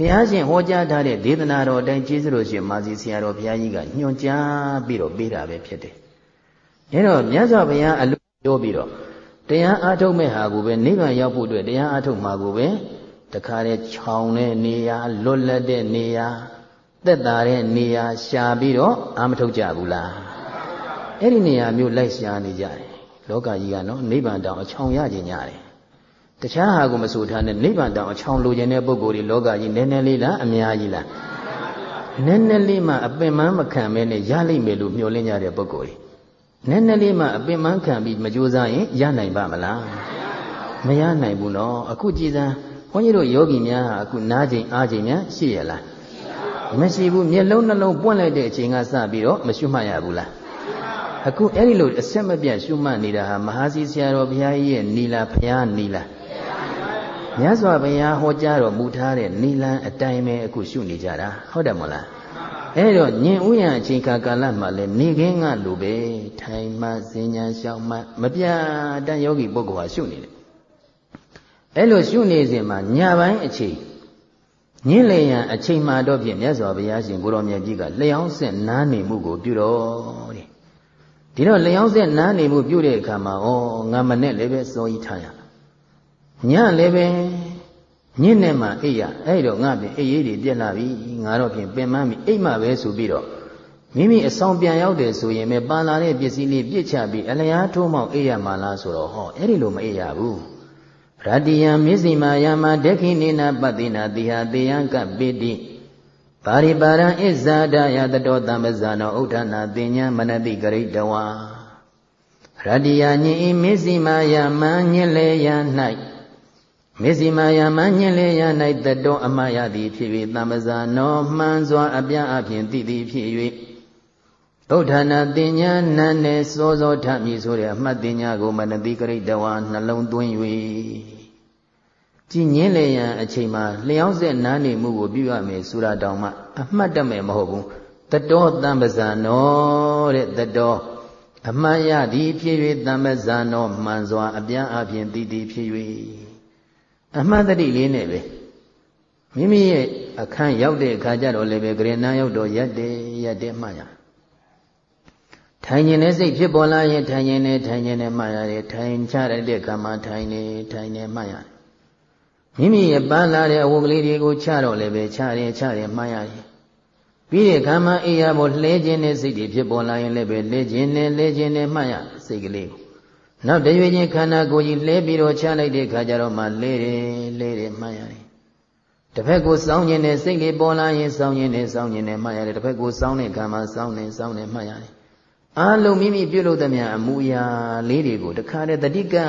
ဘုရားရှင်ဟောကြားထားတဲ့ဒေသနာတော်အတိုင်းကျေးဇူးတော်ရှင်မာစီဆရာတော်ဘုရားကြီးကညွှန်ကြားပြီးတော့ပေးတာပဲဖြစ်တယ်အဲတော့မြတ်စွာဘုရားအလိုပြောပြီးတော့တရားအားထုတ်မဲ့ဟာကိုပဲနိဗ္ဗာန်ရောက်ဖို့အတွက်တရားအားထုတ်မှာကိုပဲတခါတည်းခြောင်တဲ့နေရာလွတ်လပ်တဲ့နေရာသက်သာတဲ့နေရာရှာပြီးတော့အာမထုတ်ကြဘူးလားအဲ့ဒီနေရာမျိုးလိုက်ရှာနေကြတယ်လောကကြီးကနော်နိဗ္ဗာန်တောင်အချောင်ရခြင်းညာတယ် တခြားဟာကိုမဆိုထားနဲ့နိဗ္ဗာန်တောင်အချောင်လိုချင်တဲ့ပုဂ္ဂိုလ်တွေလောကကြီးနည်းနည်းလေးလားအများကြီးလားနည်းနည်းလေးမှအပင်ပန်းမခံမဲနဲ့ရလိမ့်မယ်လို့မျှော်လင့်ကြတဲ့ပုဂ္ဂိုလ်တွေနည်းနည်းလေးမှအပင်ပန်းခံပြီးမကြိုးစားရင်ရနိုင်ပါမလားမရနိုင်ဘူးနော်အခုကြည်စမ်းဘုန်းကြီးတို့ယောဂီများဟာအခုနားချိန်အားချိန်များရှိရလားမရှိဘူးမျက်လုံးနှလုံးပွင့်လိုက်တဲ့အချိန်ကစပြီးတော့မရှုမှတ်ရဘူးလားအခုအဲ့ဒီလိုအဆက်မပြတ်ရှုမှတ်နေတာဟာမဟာစီဆရာတော်ဘုရားကြီးရဲ့နီလာဘုရားနီလာ မြတ်စွာဘုရားဟောကြားတော်မူထားတဲ့နီလန်အတိုင်းပဲအခုရှုနေကြတာဟုတ်တယ်မဟုတ်လားအဲ့တော့ညင်ဥယျာအချိန်ခါကာလမှာလဲနေခင်းကလိုပဲထိုင်မှစဉ္ညာလျှောက်မှမပြတ်တန်ယောဂီပုဂ္ဂိုလ်ဟာရှုနေတယ်အဲ့လိုရှုနေစဉ်မှာညပိုင်းအချိန်ညင်းလေရန်အချိန်မှတော့ဖြင့်မြတ်စွာဘုရားရှင်ကိုရောမြတ်ကြီးကလျှောင်းဆက်နားနေမှုကိုပြုတော်တဲ့ဒီတော့လျှောင်းဆက်နားနေမှုပြုတဲ့အခါမှာဩငါမနဲ့လည်းပဲစောကြီးထားရ ညလည်းပဲညင်းနဲ့မှအိပ်ရအဲ့တော့ငါပြင်အိပ်ရေးတွေပြက်လာပြီငါတော့ပြင်ပင်မပြီအိပ်မှပဲဆိုပြီးတော့မိမိအဆောင်ပြန်ရောက်တယ်ဆိုရင်ပဲပါလာတဲ့ပစ္စည်းလေးပြစ်ချပြီးအလျားထိုးမောက်အိပ်ရမှာလားဆိုတော့ဟောအဲ့ဒီလိုမအိပ်ရဘူးရတ္တိယမစ္စည်းမာယမဒက္ခိနေနာပတ္တိနာတိဟာတေယံကပိတိပါရိပါရံဣဇာဒယတတောတမ္ပဇာနောဥဒ္ဓနာတင်ညာမနတိဂရိတဝါရတ္တိယညင်ဤမစ္စည်းမာယမံညင်လေယ၌ မစ္စည်းမာယမံညင်လေယ၌တတောအမယသည်ဖြစ်၍တမ္ပဇာနောမှန်စွာအပြအဖြင့်တည်တည်ဖြစ်၍ဥဒ္ဓနာတင်ညာနန်းနဲ့စောစောထမည်ဆိုတဲ့အမှတ်တင်ညာကိုမနတိဂရိတဝါနှလုံးသွင်း၍ကြည်ငင်းလေရန်အချိန်မှာလျှောင်းဆက်နားနေမှုကိုပြုရမယ်ဆိုတာတောင်မှအမှတ်တမဲ့မဟုတ်ဘူးတတောတံပဇာနောတဲ့တတောအမှန်ရသည်ဖြစ်၍တံပဇာနောမှန်စွာအပြားအပြင်တည်တည်ဖြစ်၍ အမှန်တတိလေးနဲ့ပဲမိမိရဲ့အခန်းရောက်တဲ့အခါကျတော့လည်းပဲဂရဏရောက်တော့ရက်တယ်ရက်တယ်မှတ်ရထိုင်ခြင်းနဲ့စိတ်ဖြစ်ပေါ်လာရင်ထိုင်ခြင်းနဲ့ထိုင်ခြင်းနဲ့မှတ်ရတယ်ထိုင်ချရတဲ့အခါမှာထိုင်နေထိုင်နေမှတ်ရတယ်မိမိရဲ့ပန်းလာတဲ့အဝတ်ကလေးတွေကိုချတော့လည်းပဲချတယ်ချတယ်မှန်းရတယ်ပြီးတဲ့ခါမှအေးရဖို့လှဲခြင်းနဲ့စိတ်တွေဖြစ်ပေါ်လာရင်လည်းပဲလဲခြင်းနဲ့လဲခြင်းနဲ့မှတ်ရစိတ်ကလေးကို နောက်တရွေချင်းခန္ဓာကိုယ်ကြီးလဲပြီးတော့ချလိုက်တဲ့ခါကျတော့မှလဲတယ်လဲတယ်မှတ်ရတယ်တစ်ဖက်ကိုစောင်းခြင်းနဲ့စိတ်လေးပေါ်လာရင်စောင်းခြင်းနဲ့စောင်းခြင်းနဲ့မှတ်ရတယ်တစ်ဖက်ကိုစောင်းတဲ့ခါမှစောင်းနေစောင်းနေမှတ်ရတယ်အားလုံးမိမိပြုလုပ်သမျှအမူအရာလေးတွေကိုတခါတည်းတတိကံ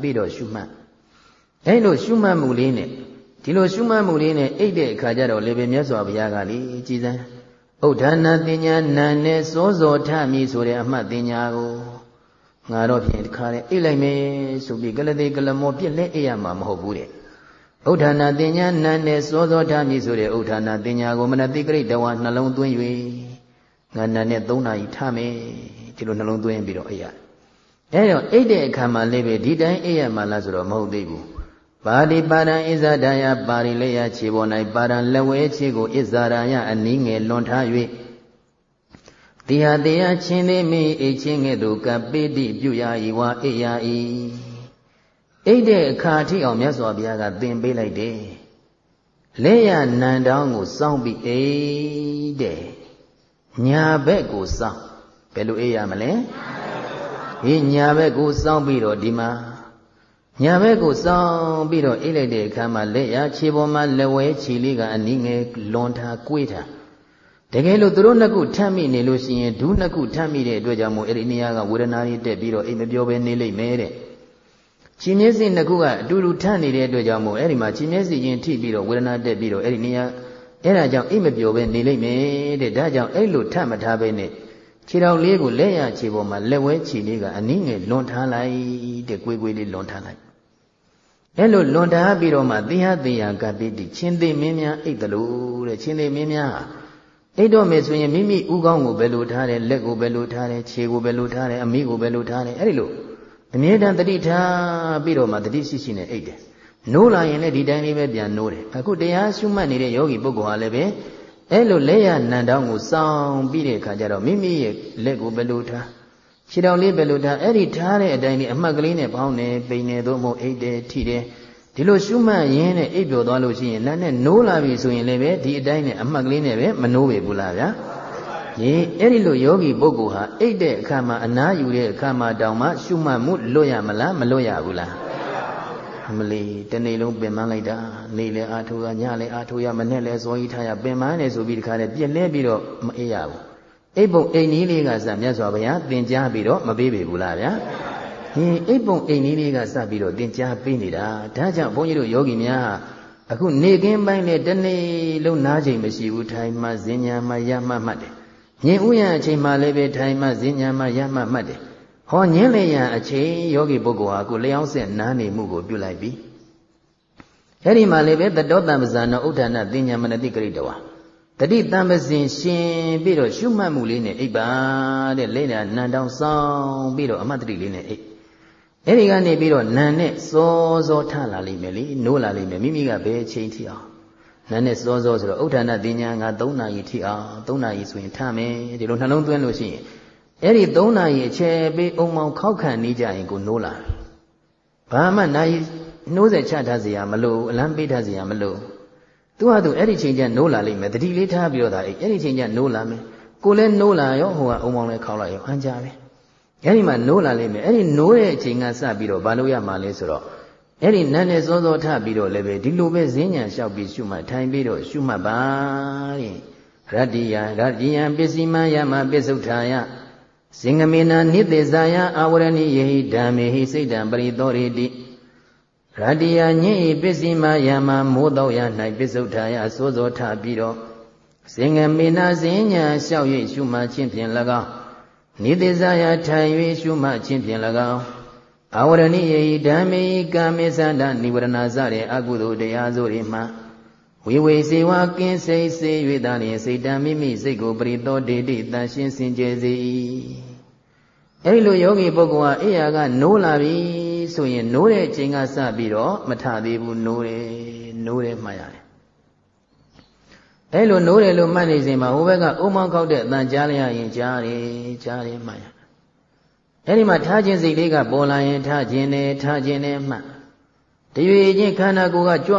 ပြီးတော့ရှုမှတ်အဲလိုရှုမှတ်မှုလေးနဲ့ဒီလိုရှုမှတ်မှုလေးနဲ့အိတ်တဲ့အခါကျတော့လေပဲမြတ်စွာဘုရားကလေကြည်စမ်းဥဒ္ဌာဏတင်ညာနာနဲ့စောစောထမည်ဆိုတဲ့အမှတ်တင်ညာကို ငါတော့ဖြင့်ဒီခါနဲ့အိတ်လိုက်မယ်ဆိုပြီးကလတိကလမောပြက်လဲအိတ်ရမှာမဟုတ်ဘူးတဲ့ဥဒ္ဌာဏတင်ညာနာနဲ့စောစောထမည်ဆိုတဲ့ဥဒ္ဌာဏတင်ညာကိုမနတိကရိတဝါနှလုံးသွင်း၍ငါနာနဲ့၃နာရီထမယ်ဒီလိုနှလုံးသွင်းပြီးတော့အိတ်ရအဲတော့အိတ်တဲ့အခါမှာလည်းပဲဒီတိုင်းအိတ်ရမှလားဆိုတော့မဟုတ်သေးဘူးပါတိပါဒံဣဇာဒယပါရိလေယခြေပေါ်၌ပါဒံလက်ဝဲခြေကိုဣဇာရယအနည်းငယ်လွန်ထား၍ တိဟာတရားချင်းသေးမိအိတ်ချင်းငဲ့သို့ကပိတိပြုရာဤဝါအိယာဤအိတ်တဲ့အခါထိအောင်မြတ်စွာဘုရားကသင်ပေးလိုက်တယ်လက်ရနန်တောင်းကိုစောင့်ပြီးအိတ်တဲ့ညာဘက်ကိုစောင့်ဘယ်လိုအိပ်ရမလဲဟေးညာဘက်ကိုစောင့်ပြီးတော့ဒီမှာညာဘက်ကိုစောင့်ပြီးတော့အိပ်လိုက်တဲ့အခါမှာလက်ရခြေပေါ်မှာလက်ဝဲခြေလေးကအနည်းငယ်လွန်ထား၊꿰ထား တကယ်လို့သူတို့နှစ်ခုထပ်မိနေလို့ရှိရင်ဒုနှစ်ခုထပ်မိတဲ့အတွက်ကြောင့်မို့အဲ့ဒီနေရာကဝေဒနာတွေတက်ပြီးတော့အိမ်မပြောဘဲနေလိမ့်မယ်တဲ့ခြေမျက်စိနှစ်ခုကအတူတူထပ်နေတဲ့အတွက်ကြောင့်မို့အဲ့ဒီမှာခြေမျက်စိချင်းထိပြီးတော့ဝေဒနာတက်ပြီးတော့အဲ့ဒီနေရာအဲ့ဒါကြောင့်အိမ်မပြောဘဲနေလိမ့်မယ်တဲ့ဒါကြောင့်အဲ့လိုထပ်မထားဘဲနဲ့ခြေတော်လေးကိုလက်ရခြေပေါ်မှာလက်ဝဲခြေလေးကအနည်းငယ်လွန်ထားလိုက်တဲ့ကိုယ်ကိုယ်လေးလွန်ထားလိုက်အဲ့လိုလွန်ထားပြီးတော့မှသင်ဟာသင်ဟာကပိတိချင်းသိမင်းများအိတ်တလို့တဲ့ချင်းသိမင်းများဟာ အိတ်တော့မယ်ဆိုရင်မိမိဥကောင်းကိုဘယ်လိုထားတယ်လက်ကိုဘယ်လိုထားတယ်ခြေကိုဘယ်လိုထားတယ်အမိကိုဘယ်လိုထားတယ်အဲ့ဒီလိုအမြဲတမ်းတတိထားပြီးတော့မှတတိရှိရှိနဲ့အိတ်တယ်နိုးလာရင်လည်းဒီတိုင်းလေးပဲပြန်နိုးတယ်အခုတရားရှုမှတ်နေတဲ့ယောဂီပုဂ္ဂိုလ်ဟာလည်းပဲအဲ့လိုလက်ရနံတောင်းကိုစောင်းပြီးတဲ့အခါကျတော့မိမိရဲ့လက်ကိုဘယ်လိုထားခြေတော်လေးဘယ်လိုထားအဲ့ဒီထားတဲ့အတိုင်းလေးအမှတ်ကလေးနဲ့ပေါင်းနေပိန်နေသို့မဟုတ်အိတ်တယ်ထိတယ် ဒီလိုရှုမှတ်ရင်းနဲ့အိပ်ပျော်သွားလို့ရှိရင်လက်နဲ့နိုးလာပြီဆိုရင်လည်းပဲဒီအတိုင်းနဲ့အမှတ်ကလေးနဲ့ပဲမနိုးပေဘူးလားဗျာဒီအဲ့ဒီလိုယောဂီပုဂ္ဂိုလ်ဟာအိတ်တဲ့အခါမှာအနားယူတဲ့အခါမှာတောင်မှရှုမှတ်မှုလွတ်ရမလားမလွတ်ရဘူးလားမလီတနေ့လုံးပင်ပန်းလိုက်တာနေလဲအာထိုးရညလဲအာထိုးရမနဲ့လဲဇောကြီးထားရပင်ပန်းနေဆိုပြီးတခါလဲပြက်လဲပြီးတော့မအေးရဘူးအိပ်ပုံအိမ်ကြီးလေးကစမြတ်စွာဘုရားသင်ကြားပြီးတော့မပေးပေဘူးလားဗျာ ဟင်းအိပ်ပုံအိမ်ကြီးလေးကစပြီးတော့သင်ကြားပေးနေတာဒါကြောင့်ဘုန်းကြီးတို့ယောဂီများအခုနေကင်းပိုင်းနဲ့တနေ့လုံးနားချိန်မရှိဘူးထိုင်မှဇင်ညာမှရမှမှတ်တယ်ညင်ဥယျာအချိန်မှလည်းပဲထိုင်မှဇင်ညာမှရမှမှတ်တယ်ဟောညင်းလေရန်အချိန်ယောဂီပုဂ္ဂိုလ်ဟာကိုလျောင်းဆက်နားနေမှုကိုပြုလိုက်ပြီအဲ့ဒီမှာလည်းပဲတတောတံပဇာနောဥဒ္ဒနာတင်ညာမနတိကရိတဝါတတိတံပဇင်ရှင်ပြီးတော့ရှုမှတ်မှုလေးနဲ့အိပ်ပါတဲ့လိမ့်တာနန်တောင်ဆောင်ပြီးတော့အမတ်တတိလေးနဲ့အိပ် အဲ့ဒီကနေပြီးတော့နန်နဲ့စောစောထလာလိမ့်မယ်လေနိုးလာလိမ့်မယ်မိမိကဘယ်အချိန်ထိအောင်နန်နဲ့စောစောဆိုတော့ဥဒ္ဒနာတင်ညာက3နာရီထိအောင်3နာရီဆိုရင်ထမယ်ဒီလိုနှလုံးသွင်းလို့ရှိရင်အဲ့ဒီ၃နာရီအချက်ပေးအုံမောင်ခောက်ခံနေကြရင်ကိုနိုးလာဘာမှနာရီနှိုးဆက်ချထားစရာမလိုအလံပေးထားစရာမလိုသူဟာသူအဲ့ဒီချိန်ကျနိုးလာလိမ့်မယ်တတိလေးထားပြီးတော့ဒါအဲ့ဒီချိန်ကျနိုးလာမယ်ကိုလည်းနိုးလာရောဟိုကအုံမောင်လည်းခောက်လိုက်ရောအန်ကြပဲ အဲ့ဒီမှာနိုးလာလိမ့်မယ်အဲ့ဒီနိုးတဲ့အချိန်ကစပြီးတော့ဘာလို့ရမှာလဲဆိုတော့အဲ့ဒီနန်းနဲ့စောစောထပြီးတော့လည်းပဲဒီလိုပဲဈဉ္ညာလျှောက်ပြီးရှုမှတ်ထိုင်ပြီးတော့ရှုမှတ်ပါတဲ့ရတ္တိယရတ္တိယပစ္စည်းမယမပစ္စုထာယစင်္ဂမေနာနိသေဇာယအာဝရဏိယေဟိဓမ္မေဟိစိတ်တံပရိသောရိတိရတ္တိယညိပစ္စည်းမယမမိုးတော့ရ၌ပစ္စုထာယစိုးစောထပြီးတော့စင်္ဂမေနာစင်ညာလျှောက်၍ရှုမှခြင်းဖြင့်၎င်း နိသေဇာယထိုင်၍ရှုမှခြင်းဖြင့်၎င်းအာဝရဏိယေဟိဓမ္မေဟိကာမေသန္တနိဝရဏစတဲ့အကုသိုလ်တရားစိုးတွေမှာဝေဝေစေဝကင်းစိတ်စေ၍သာလျှင်စိတ်တံမိမိစိတ်ကိုပရိသောဒေတိတန်ရှင်းစင်ကြယ်စေ၏အဲဒီလိုယောဂီပုဂ္ဂိုလ်ဟာအိယာကနိုးလာပြီဆိုရင်နိုးတဲ့အချိန်ကစပြီးတော့မထသေးဘူးနိုးတယ်နိုးတယ်မှတ်ရတယ် အဲလိုနိုးတယ်လို့မှတ်နေစဉ်မှာဟိုဘက်ကအုံမောင်းခောက်တဲ့အတန်ကြားလိုက်ရရင်ကြားတယ်ကြားတယ်မှတ်ရအဲဒီမှာထားခြင်းစိတ်လေးကပေါ်လာရင်ထားခြင်းနဲ့ထားခြင်းနဲ့မှတ်တရွေချင်းခန္ဓာကိုယ်ကကြွ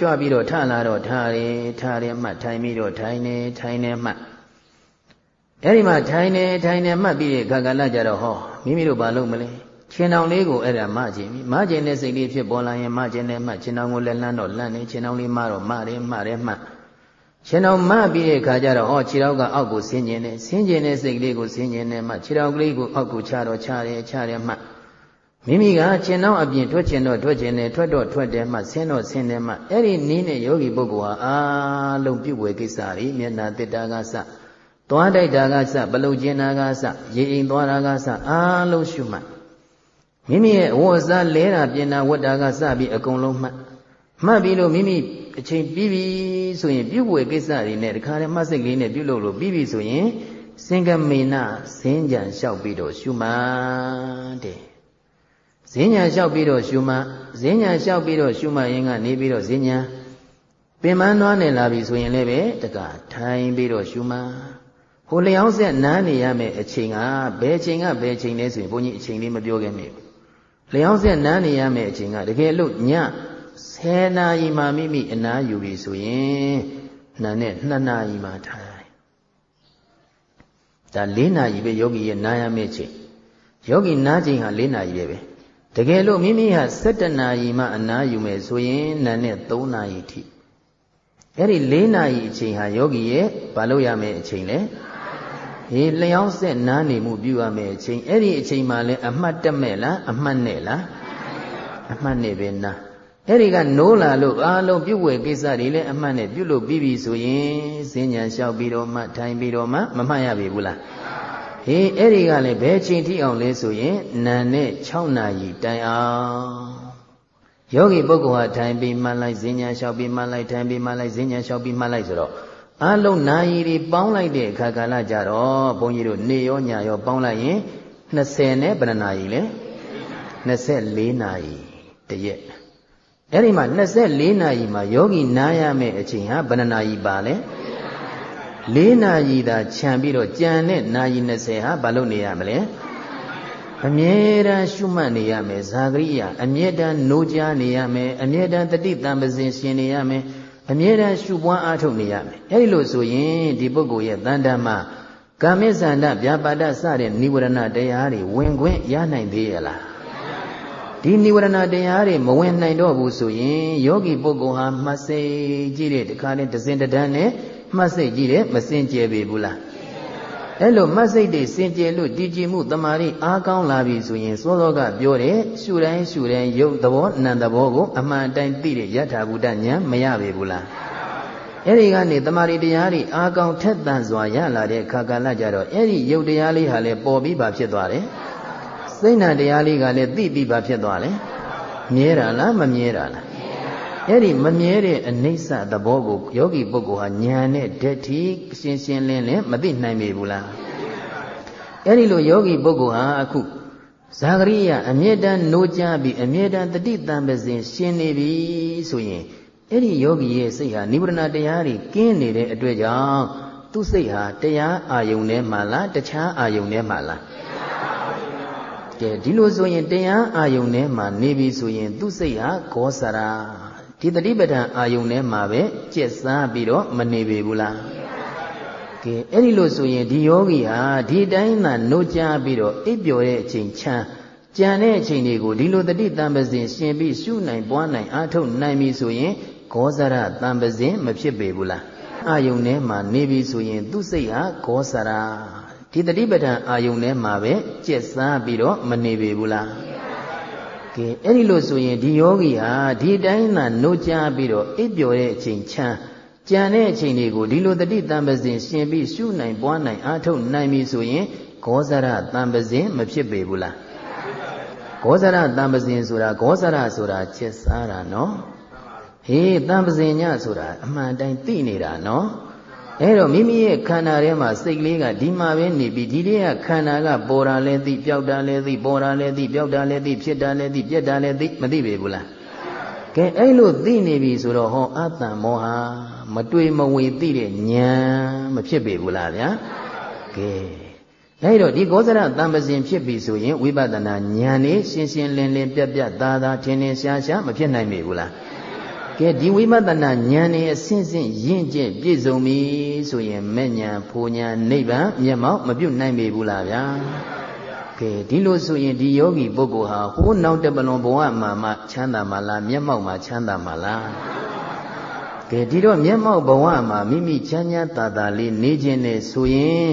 ကြွပြီးတော့ထလာတော့ထားတယ်ထားတယ်မှတ်ထိုင်ပြီးတော့ထိုင်နေထိုင်နေမှတ်အဲ့ဒီမှာထိုင်နေထိုင်နေမှတ်ပြီးတဲ့ခါကလကြတော့ဟောမိမိတို့ဘာလုပ်မလဲခြေတောင်လေးကိုအဲ့ဒါမကျင်ပြီမကျင်တဲ့စိတ်လေးဖြစ်ပေါ်လာရင်မကျင်တဲ့မှခြေတောင်ကိုလည်းလှမ်းတော့လှမ်းနေခြေတောင်လေးမတော့မတယ်မတယ်မှခြေ တောင်မပြီးတဲ့ခါကျတော့ဟောခြေတောင်ကအောက်ကိုဆင်းကျင်တယ်ဆင်းကျင်တဲ့စိတ်လေးကိုဆင်းကျင်တယ်မှခြေတောင်ကလေးကိုအောက်ကိုချတော့ချတယ်ချတယ်မှမိမိကခြေတောင်အပြင်ထွက်ကျင်တော့ထွက်ကျင်တယ်ထွက်တော့ထွက်တယ်မှဆင်းတော့ဆင်းတယ်မှအဲ့ဒီနည်းနဲ့ယောဂီပုဂ္ဂိုလ်ဟာအာလုံးပြုတ်ဝဲကိစ္စတွေမျက်နာတစ်တာကစသွားတိုက်တာကစပလုတ်ကျင်တာကစရေအိမ်သွားတာကစအားလုံးရှုမှတ်မိမိရဲ့ဝတ်စားလဲတာပြင်တာဝတ်တာကစပြီးအကုန်လုံးမှတ်မှတ်ပြီးလို့မိမိ အချိန်ပြီးပြီဆိုရင်ပြုတ်ဝဲကိစ္စတွေနဲ့တခါတည်းမှတ်စိတ်လေးနဲ့ပြုတ်လို့လို့ပြီးပြီဆိုရင်စင်ကမေနဇင်းကြံလျှောက်ပြီးတော့ရှုမှတ်တဲ့ဇင်းညာလျှောက်ပြီးတော့ရှုမှတ်ဇင်းညာလျှောက်ပြီးတော့ရှုမှတ်ရင်ကနေပြီးတော့ဇင်းညာပင်မနှွားနေလာပြီဆိုရင်လည်းပဲတကထိုင်ပြီးတော့ရှုမှတ်ဟိုလျောင်းဆက်နားနေရမယ့်အချိန်ကဘယ်အချိန်ကဘယ်အချိန်လဲဆိုရင်ဘုန်းကြီးအချိန်လေးမပြောခဲ့မိဘူးလျောင်းဆက်နားနေရမယ့်အချိန်ကတကယ်လို့ည 10နာရီမှမိမိအနားယူပြီဆိုရင်နာနဲ့2နာရီမှထိုင်ဒါ၄နာရီပဲယောဂီရဲ့နားရမယ့်ချိန်ယောဂီနားချိန်ဟာ၄နာရီပဲတကယ်လို့မိမိဟာ7နာရီမှအနားယူမယ်ဆိုရင်နာနဲ့3နာရီထိအဲ့ဒီ၄နာရီအချိန်ဟာယောဂီရဲ့ဘာလို့ရမယ့်အချိန်လဲဟေးလျောင်းဆက်နားနေမှုပြုရမယ့်အချိန်အဲ့ဒီအချိန်မှလည်းအမှတ်တက်မဲ့လားအမှတ်နဲ့လားအမှတ်နဲ့ပဲနား အဲ့ဒီကနိုးလာလို့အားလုံးပြုတ်ဝဲကိစ္စတွေလည်းအမှတ်နဲ့ပြုတ်လို့ပြီးပြီဆိုရင်စဉ္ညာလျှောက်ပြီးတော့မှထိုင်ပြီးတော့မှမမှတ်ရပြီဘူးလားဟေးအဲ့ဒီကလည်းဘယ်ချိန်ထိအောင်လဲဆိုရင်နာနဲ့6နာရီတိုင်အောင်ယောဂီပုဂ္ဂိုလ်ဟာထိုင်ပြီးမှတ်လိုက်စဉ္ညာလျှောက်ပြီးမှတ်လိုက်ထိုင်ပြီးမှတ်လိုက်စဉ္ညာလျှောက်ပြီးမှတ်လိုက်ဆိုတော့အလုံးနာရီတွေပေါင်းလိုက်တဲ့အခါကာလကြတော့ဘုန်းကြီးတို့နေရောညရောပေါင်းလိုက်ရင်20နဲ့ဘယ်နှနာရီလဲ24နာရီတရက် အဲ့ဒီမှာ24နာရီမှာယောဂီနားရမယ့်အချိန်ဟာဘယ်နှနာရီပါလဲ4နာရီသာခြံပြီးတော့ကြံတဲ့နာရီ20ဟာဘာလို့နေရမလဲအမြဲတမ်းရှုမှတ်နေရမယ်ဇာဂရိယအမြဲတမ်းနိုးကြားနေရမယ်အမြဲတမ်းတတိတံပစဉ်ရှင်နေရမယ်အမြဲတမ်းရှုပွားအားထုတ်နေရမယ်အဲဒီလိုဆိုရင်ဒီပုဂ္ဂိုလ်ရဲ့တန်တမှာကာမိသန္တဗျာပါဒစတဲ့និဝရဏတရားတွေဝင်ခွင့်ရနိုင်သေးရဲ့လား ဒီនិဝရဏတရားတွေမဝင်နိုင်တော့ဘူးဆိုရင်ယောဂီပုဂ္ဂိုလ်ဟာမှတ်စိတ်ကြည့်တဲ့တခါနဲ့တစင်တဒန်းနဲ့မှတ်စိတ်ကြည့်တဲ့မစင်ကြယ်ပြီဘူးလားအဲ့လိုမှတ်စိတ်တွေစင်ကြယ်လို့တည်ကြည်မှုတမာရီအားကောင်းလာပြီဆိုရင်စောစောကပြောတဲ့ရှုတိုင်းရှုတိုင်းယုတ်သဘောနံသဘောကိုအမှန်တိုင်းသိတဲ့ယထာဘုဒ္ဓဉာဏ်မရပြီဘူးလားအဲ့ဒီကနေတမာရီတရားတွေအားကောင်းထက်သန်စွာရလာတဲ့ခါကာလကြတော့အဲ့ဒီယုတ်တရားလေးဟာလည်းပေါ်ပြီးပါဖြစ်သွားတယ် စိတ်နာတရားလေးကလည်းသိပြီးပါဖြစ်သွားတယ်မြဲတာလားမမြဲတာလားအဲ့ဒီမမြဲတဲ့အနိစ္စသဘောကိုယောဂီပုဂ္ဂိုလ်ဟာဉာဏ်နဲ့ဓာတ်ထိရှင်းရှင်းလင်းလင်းမသိနိုင်ပြီဘူးလားအဲ့ဒီလိုယောဂီပုဂ္ဂိုလ်ဟာအခုဇာဂရိယအမြဲတမ်းနိုးကြပြီးအမြဲတမ်းတတိတံပစဉ်ရှင်းနေပြီဆိုရင်အဲ့ဒီယောဂီရဲ့စိတ်ဟာနိဗ္ဗာန်တရားတွေကင်းနေတဲ့အတွက်ကြောင့်သူ့စိတ်ဟာတရားအာယုန်ထဲမှာလားတခြားအာယုန်ထဲမှာလား ကဲဒီလိုဆိုရင်တရားအာယုန်ထဲမှာနေပြီဆိုရင် သူ့စိတ်ဟာဂောစရာဒီတတိပဒံအာယုန်ထဲမှာပဲကျက်စားပြီးတော့မနေပေဘူးလားကဲအဲ့ဒီလိုဆိုရင်ဒီယောဂီဟာဒီတိုင်းသာနှုတ်ကြပြီးတော့အိပ်ပျော်တဲ့အချိန်ချမ်းကြံတဲ့အချိန်တွေကိုဒီလိုတတိတံပစဉ်ရှင်ပြီးရှုနိုင်ပွားနိုင်အားထုတ်နိုင်ပြီဆိုရင်ဂောဇရတံပစဉ်မဖြစ်ပေဘူးလားအာယုန်ထဲမှာနေပြီဆိုရင် သူ့စိတ်ဟာဂောဇရာ ဒီတတိပဒံအာယုန်ထဲမှာပဲကျက်စားပြီးတော့မနေပေဘူးလားကဲအဲ့ဒီလိုဆိုရင်ဒီယောဂီဟာဒီတိုင်းသာနှုတ်ကြပြီးတော့အိပ်ပျော်တဲ့အချိန်ချမ်းကြံတဲ့အချိန်တွေကိုဒီလိုတတိတံပစဉ်ရှင်ပြီးရှုနိုင်ပွားနိုင်အားထုတ်နိုင်ပြီဆိုရင်ဂောဇရတံပစဉ်မဖြစ်ပေဘူးလားဂောဇရတံပစဉ်ဆိုတာဂောဇရဆိုတာချက်စားတာနော်ဟေးတံပစဉ်ညဆိုတာအမှန်တိုင်းသိနေတာနော် အဲ့တော့မိမိရဲ့ခန္ဓာထဲမှာစိတ်ကလေးကဒီမှာပဲနေပြီးဒီတည်းကခန္ဓာကပေါ်တာလဲသိပျောက်တာလဲသိပေါ်တာလဲသိပျောက်တာလဲသိဖြစ်တာလဲသိပြက်တာလဲသိမသိပေဘူးလားကဲအဲ့လိုသိနေပြီဆိုတော့ဟောအတ္တမောဟမတွေ့မဝေသိတဲ့ဉာဏ်မဖြစ်ပေဘူးလားဗျာကဲအဲ့တော့ဒီကောဇရတံပစဉ်ဖြစ်ပြီဆိုရင်ဝိပဿနာဉာဏ်လေးရှင်းရှင်းလင်းလင်းပြတ်ပြတ်သားသားထင်ထင်ရှားရှားမဖြစ်နိုင်ပေဘူးလား ကဲဒီဝိပဿနာဉာဏ်နဲ့အစဉ်စဉ်ရင့်ကျက်ပြည့်စုံပြီဆိုရင်မဲ့ဉာဏ်ဖိုဉာဏ်နိဗ္ဗာန်မျက်မှောက်မပြုတ်နိုင်ပေဘူးလားဗျာကဲဒီလိုဆိုရင်ဒီယောဂီပုဂ္ဂိုလ်ဟာဟိုးနောက်တပလွန်ဘဝမှာမှချမ်းသာမှာလားမျက်မှောက်မှာချမ်းသာမှာလားကဲဒီတော့မျက်မှောက်ဘဝမှာမိမိချမ်းချမ်းသာသာလေးနေခြင်းနဲ့ဆိုရင်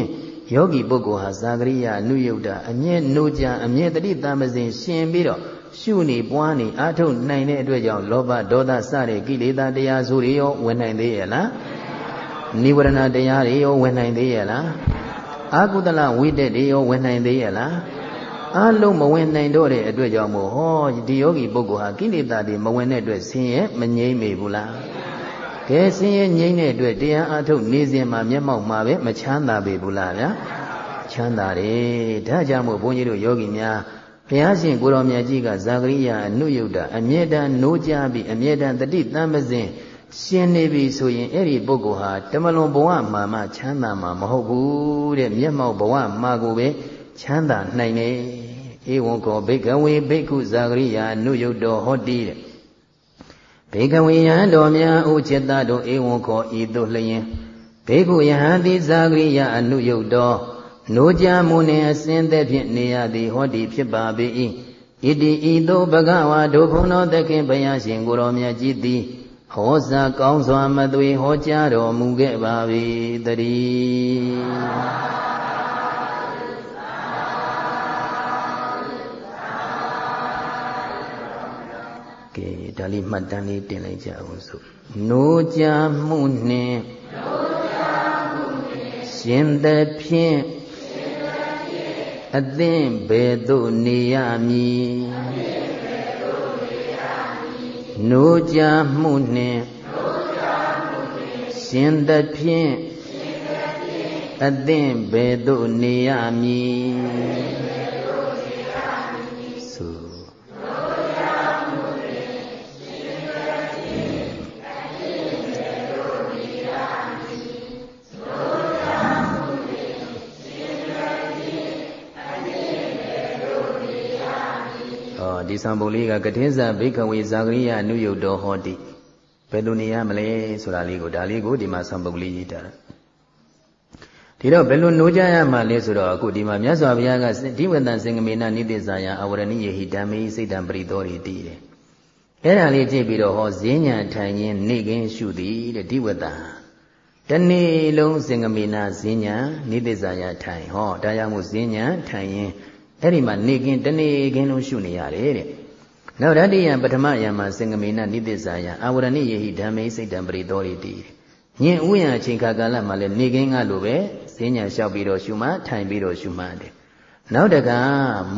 ယောဂီပုဂ္ဂိုလ်ဟာဇာဂရိယအနုယုတ်တာအမြဲနိုးကြအမြဲတတိတမစဉ်ရှင်ပြီးတော့ ရှုနေပွားနေအာထုတ်နိုင်တဲ့အတွက်ကြောင့်လောဘဒေါသစတဲ့ကိလေသာတရားစုတွေရောဝင်နိုင်သေးရဲ့လားနိဝရဏတရားတွေရောဝင်နိုင်သေးရဲ့လားအာကုသလဝိတက်တွေရောဝင်နိုင်သေးရဲ့လားအလုံးမဝင်နိုင်တော့တဲ့အတွက်ကြောင့်မို့ဟောဒီယောဂီပုဂ္ဂိုလ်ဟာကိလေသာတွေမဝင်တဲ့အတွက်ဆင်းရဲမငြိမ့်မေဘူးလားကဲဆင်းရဲငြိမ့်တဲ့အတွက်တရားအထုတ်နေစဉ်မှာမျက်မှောက်မှာပဲမချမ်းသာပေဘူးလားဗျာချမ်းသာတယ်ဒါကြောင့်မို့ဘုန်းကြီးတို့ယောဂီများ ဘုရားရှင်ကိုရောင်မြတ်ကြီးကဇာဂရိယအနုယုတ်တာအမြဲတမ်းနိုးကြပြီးအမြဲတမ်းတတိတမ်းပစဉ်ရှင်နေပြီဆိုရင်အဲ့ဒီပုဂ္ဂိုလ်ဟာတမလွန်ဘဝမှာမှချမ်းသာမှာမဟုတ်ဘူးတဲ့မျက်မှောက်ဘဝမှာကိုပဲချမ်းသာနိုင်တယ်ဧဝံကောဘိကဝေဘိက္ခုဇာဂရိယာနုယုတ်တော်ဟောတိတဲ့ဘေကဝေယံတော်များဥจิตတို့ဧဝံခောဤသို့လျင်ဘေကုယဟံတိဇာဂရိယအနုယုတ်တော် နိုးကြမှုနှင့်အစဉ်သက်ဖြင့်နေရသည်ဟောတိဖြစ်ပါပေ၏ဣတိဤသို့ဘဂဝါဒုဘုံတော်သခင်ဘုရားရှင်ကိုရောမြတ်ကြီးသည်ဟောစာကောင်းစွာမသွေဟောကြားတော်မူခဲ့ပါ၏တည်းကဲဒါလေးမှတ်တမ်းလေးတင်လိုက်ကြအောင်စို့နိုးကြမှုနှင့်ရှင်သဖြင့် အသင်ဘယ်သို့နေရမည်နိုးကြမှုနှင့်ရှင်သဖြင့်အသင်ဘယ်သို့နေရမည် ဒီသံပုံလေးကကတင်းစာဘိခဝေဇာဂရိယနုယုတ်တော်ဟောတိဘယ်လိုနေရမလဲဆိုတာလေးကိုဒါလေးကိုဒီမှာသံပုံလေးရေးတာဒီတော့ဘယ်လိုနိုးကြရမှာလဲဆိုတော့အခုဒီမှာမြတ်စွာဘုရားကဒီဝတ္တစင်္ကမေနနိတိဇာယအဝရဏိယေဟိဓမ္မေစိတ်တံပရိသောတွေတည်တယ်အဲ့ဒါလေးကြည့်ပြီးတော့ဟောဈဉ္ညာထိုင်ရင်နေကင်းရှုသည်တဲ့ဒီဝတ္တတနေ့လုံးစင်္ကမေနဈဉ္ညာနိတိဇာယထိုင်ဟောဒါကြောင့်မို့ဈဉ္ညာထိုင်ရင် အဲ့ဒီမှာနေကင်းတနေ့ကင်းလုံးရှုနေရတယ်တဲ့နောက်ရတ္တိယပထမယံမှာစင်္ကမေနနိသစ္စာယအာဝရဏိယေဟိဓမ္မေစိတ်တံပရိသောရိတိညင်ဥယျာအချိန်ခါကာလမှာလည်းနေကင်းကလိုပဲဈဉ္ညာလျှောက်ပြီးတော့ရှုမှထိုင်ပြီးတော့ရှုမှတယ်နောက်တက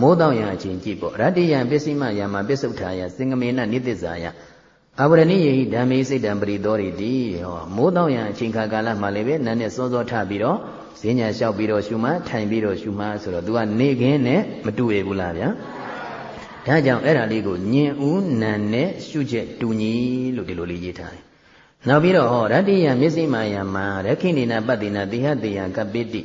မိုးတောင်ရအချိန်ကြည့်ပေါ့ရတ္တိယပစ္စည်းမယံမှာပစ္စုထာယစင်္ကမေနနိသစ္စာယအာဝရဏိယေဟိဓမ္မေစိတ်တံပရိသောရိတိဟောမိုးတောင်ရအချိန်ခါကာလမှာလည်းပဲနာနဲ့စောစောထပြီးတော့ ဈဉ္ညာလျှောက်ပြီးတော့ရှုမှထိုင်ပြီးတော့ရှုမှဆိုတော့ तू ကနေခင်းနဲ့မတူရဘူးလားဗျာဒါကြောင့်အဲ့ဒါလေးကိုညင်ဦးနံနဲ့ရှုချက်တူညီလို့ဒီလိုလေးရေးထားတယ်နောက်ပြီးတော့ဟောရတ္တိယမျက်စိမာယမှာရခိဏိနာပတ္တိနာတိဟတေယကပိတိ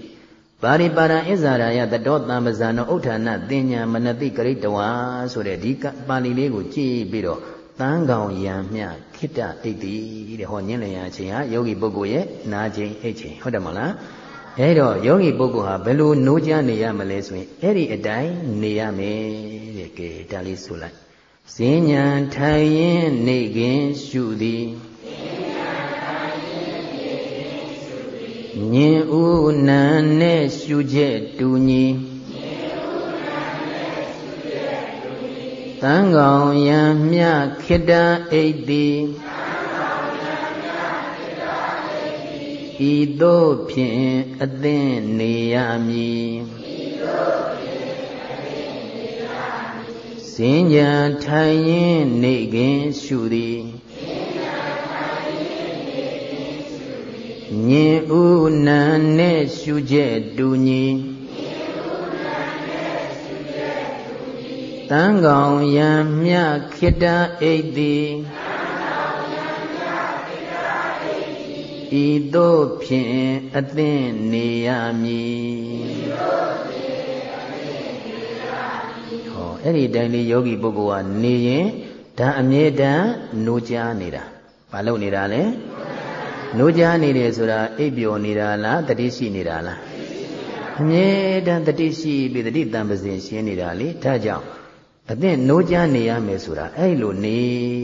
ပါရိပါရံဣဇာရာယတတောတံပဇာနောဥဋ္ဌာဏတင်ညာမနတိကရိတဝါဆိုတဲ့ဒီပါဠိလေးကိုကြည့်ပြီးတော့တန်းကောင်ယံမြခိတ္တအိတ်တိတဲ့ဟောညင်လျာအချိန်ဟာယောဂီပုဂ္ဂိုလ်ရဲ့နာချိန်အိတ်ချိန်ဟုတ်တယ်မလား အဲတော့ယောဂီပုဂ္ဂိုလ်ဟာဘယ်လိုနိုးကြနေရမလဲဆိုရင်အဲ့ဒီအတိုင်းနေရမယ်တဲ့ကဲဒါလေးဆိုလိုက်ဇင်းညာထိုင်ရင်နေခင်ရှုသည်ညင်ဥနံနဲ့ရှုချက်တူညီတန်ကောင်ယံမြခိတံအိတ်သ ဤသို့ဖြင့်အသင်နေရမည်စင်ကြံထိုင်ရင်နေခင်ရှုသည်ညင်ဥနံနဲ့ရှုချက်တူညီတန်ကောင်ယံမြခိတအိတ်သည် ဤသို့ဖြင့်အသင့်နေရမည်ဟောအဲ့ဒီတိုင်းလေးယောဂီပုဂ္ဂိုလ်ကနေရင်ဒါအမြဲတမ်းနိုးကြားနေတာမလုပ်နေတာလဲနိုးကြားနေတယ်ဆိုတာအိပ်ပျော်နေတာလားတတိရှိနေတာလားအမြဲတမ်းတတိရှိပြီးတတိတံပစဉ်ရှင်းနေတာလေဒါကြောင့်အသင့်နိုးကြားနေရမယ်ဆိုတာအဲ့လိုနေ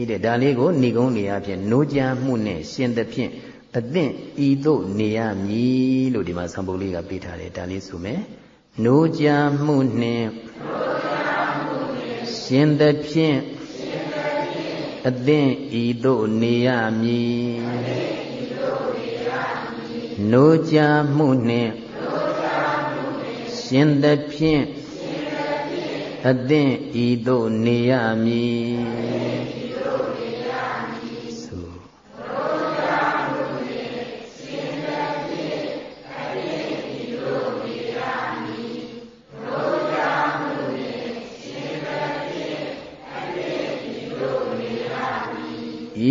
တဲ့ဒါလေးကိုဏိကုံးနေရဖြင့်နိုးကြားမှုနဲ့ရှင်းသဖြင့် အသင့်ဤသို့နေရမည်လို့ဒီမှာသံပုတ်လေးကပေးထားတယ်ဒါလေးဆိုမယ်။နိုးကြမှုနှင့်ရှင်သဖြင့်အသင့်ဤသို့နေရမည်။နိုးကြမှုနှင့်ရှင်သဖြင့်အသင့်ဤသို့နေရမည်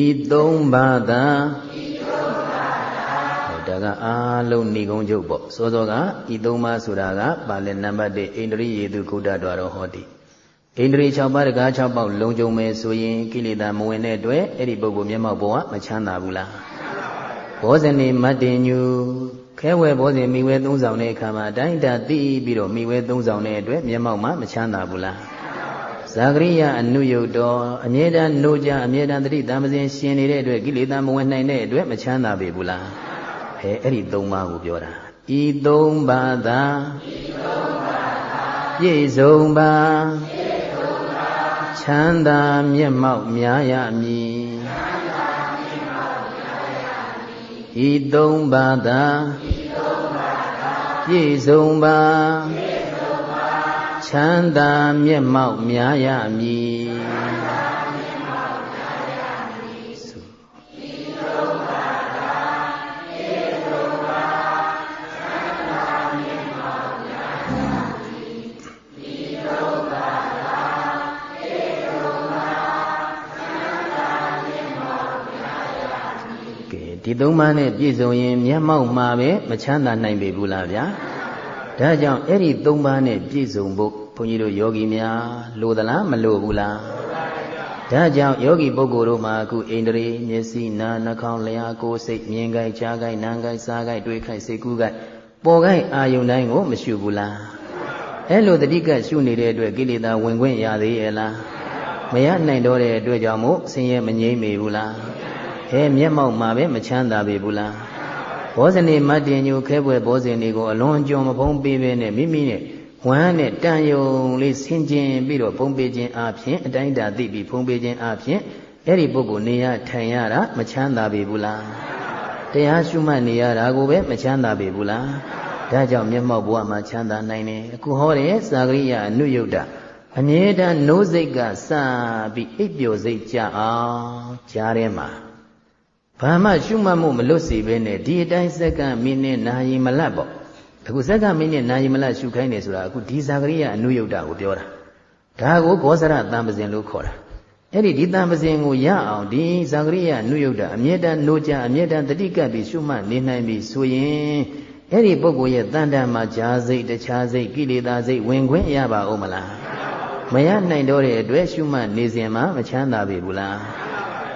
ဤသုံးပါးသာဤသုံးပါးသာဟောဒါကအားလုံးဏိကုံးချုပ်ပေါ့စောစောကဤသုံးပါးဆိုတာကပါဠိနံပါတ်1ဣန္ဒြိယေတုကုဒ္ဒတော်ဟောတိဣန္ဒြေ6ပါးတကား6ပေါက်လုံခြုံမယ်ဆိုရင်ကိလေသာမဝင်တဲ့အတွက်အဲ့ဒီပုဂ္ဂိုလ်မျက်မှောက်ဘဝမချမ်းသာဘူးလားဘောဇနေမတ်တင်ညူခဲဝဲဘောဇင်မိဝဲသုံးဆောင်တဲ့အခါမှာအတိုင်းတာတိပြီးတော့မိဝဲသုံးဆောင်တဲ့အတွက်မျက်မှောက်မှာမချမ်းသာဘူးလား ဇာဂရိယအနုယုတ်တော်အမြဲတမ်းနှိုးကြအမြဲတမ်းတတိတမစဉ်ရှင်နေတဲ့အတွက်ကိလေသာမဝင်နိုင်တဲ့အတွက်မချမ်းသာပေဘူးလားအဲအဲ့ဒီသုံးပါးကိုပြောတာဤသုံးပါးသာဤသုံးပါးသာပြည့်စုံပါပြည့်ချမ်းသာမျက်မှောက်များရမည်ဤသုံးပါးသာပြည့်စုံပါ ချမ်းသာမျက်မှောက်များရမည်ဒီသုံးပါးနဲ့ပြည့်စုံရင်မျက်မှောက်မှာပဲမချမ်းသာနိုင်ပေဘူးလားဗျာဒါကြောင့်အဲ့ဒီသုံးပါးနဲ့ပြည့်စုံဖို့ဘု န်းကြီးတို့ယောဂီများလိုသလားမလိုဘူးလားဒါကြောင့်ယောဂီပုဂ္ဂိုလ်တို့မှာအခုအိန္ဒြေမျက်စိနာနှာခေါင်းလျှာကိုယ်စိတ်မြင်ကြိုက်ကြားကြိုက်နားကြိုက်စားကြိုက်တွေးကြိုက်စိတ်ကူးကြိုက်ပေါ်ကြိုက်အာယုန်တိုင်းကိုမရှုဘူးလားအဲ့လိုတတိကရှုနေတဲ့အတွက်ကိလေသာဝင်ခွင့်ရသေးရဲ့လားမရနိုင်တော့တဲ့အတွက်ကြောင့်မို့ဆင်းရဲမငြိမ့်မေဘူးလားဟဲမျက်မှောက်မှာပဲမချမ်းသာပေဘူးလားဘောဇနေမတ်တင်ညိုခဲပွဲဘောဇင်တွေကိုအလွန်ကြုံမဖုံးပေးပဲနဲ့မိမိနဲ့ ဝမ်းနဲ့တန်ယုံလေးဆင်ကျင်ပြီးတော့ဖုံးပေးခြင်းအပြင်အတိုင်းတာသိပြီးဖုံးပေးခြင်းအပြင်အဲ့ဒီပုဂ္ဂိုလ်နေရထိုင်ရတာမချမ်းသာပေဘူးလားတရားရှုမှတ်နေရတာကိုပဲမချမ်းသာပေဘူးလားဒါကြောင့်မျက်မှောက်ဘဝမှာချမ်းသာနိုင်တယ်အခုဟောတဲ့သာဂရိယအနုယုတ်တအမြဲတမ်းနိုးစိတ်ကစပြီးအိပ်ပျော်စိတ်ကြအောင်ကြားထဲမှာဘာမှရှုမှတ်မှုမလွတ်စေဘဲနဲ့ဒီအတိုင်းစက္ကန့်မိနစ်နာရီမလတ်ပေါ့ အခုစက္ကန့်မိနစ်နာရီမလတ်ရှုခိုင်းနေဆိုတာအခုဒီဇာကရိယအနုယုတ်တာကိုပြောတာဒါကိုဂောဇရတံပဇင်လို့ခေါ်တာအဲ့ဒီဒီတံပဇင်ကိုရအောင်ဒီဇာကရိယအနုယုတ်တာအမြဲတမ်းနိုးကြအမြဲတမ်းတတိကပ်ပြီးရှုမှတ်နေနိုင်ပြီဆိုရင်အဲ့ဒီပုဂ္ဂိုလ်ရဲ့တန်တန်မှာဈာစိတ်တခြားစိတ်ကိလေသာစိတ်ဝင်ခွင့်ရပါဦးမလားမရနိုင်တော့တဲ့အတွက်ရှုမှတ်နေစဉ်မှာမချမ်းသာပြီဘူးလား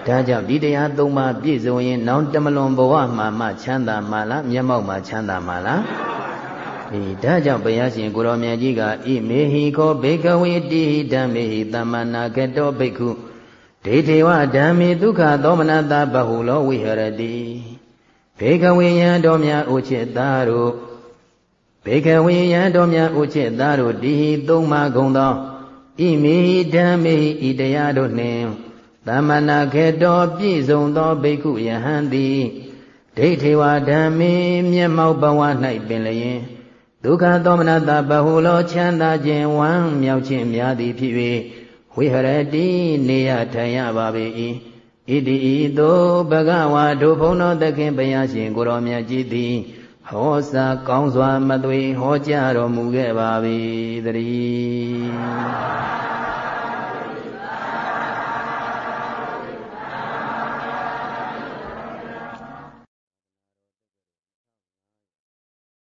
ဒါကြောင့်ဒီတရားသုံးပါးပြည့်စုံရင် နောင်တမလွန်ဘဝမှာမှချမ်းသာမှာလားမျက်မှောက်မှာချမ်းသာမှာလား အေးဒါကြောင့်ဘုရားရှင်ကိုရောမြတ်ကြီးကဣမေဟိခောဘေကဝေတိဓမ္မေဟိသမ္မနာကတောဘိက္ခုဒေထေဝဓမ္မေဒုက္ခသောမနတဘဟုလောဝိဟရတိဘေကဝေယံတော်မြတ်ဥချစ်သားတို့ဘေကဝေယံတော်မြတ်ဥချစ်သားတို့တိဟိသုံးမဂုံသောဣမေဟိဓမ္မေဟိဤတရားတို့နှင့်သမ္မနာခေတောပြည့်စုံသောဘိက္ခုယဟန်သည်ဒိဋ္ဌေဝဓမ္မေမျက်မှောက်ဘဝ၌ပင်လျင် ဒုက္ခသောမနတဘဟုလောချမ်းသာခြင်းဝမ်းမြောက်ခြင်းများသည်ဖြစ်၍ဝိဟရတိနေရထိုင်ရပါပေ၏ဣတိဤသို့ဘဂဝါတို့ဘုန်းတော်သခင်ဘုရားရှင်ကိုရောမြတ်ကြီးသည်ဟောစာကောင်းစွာမသွေဟောကြားတော်မူခဲ့ပါ၏တည်း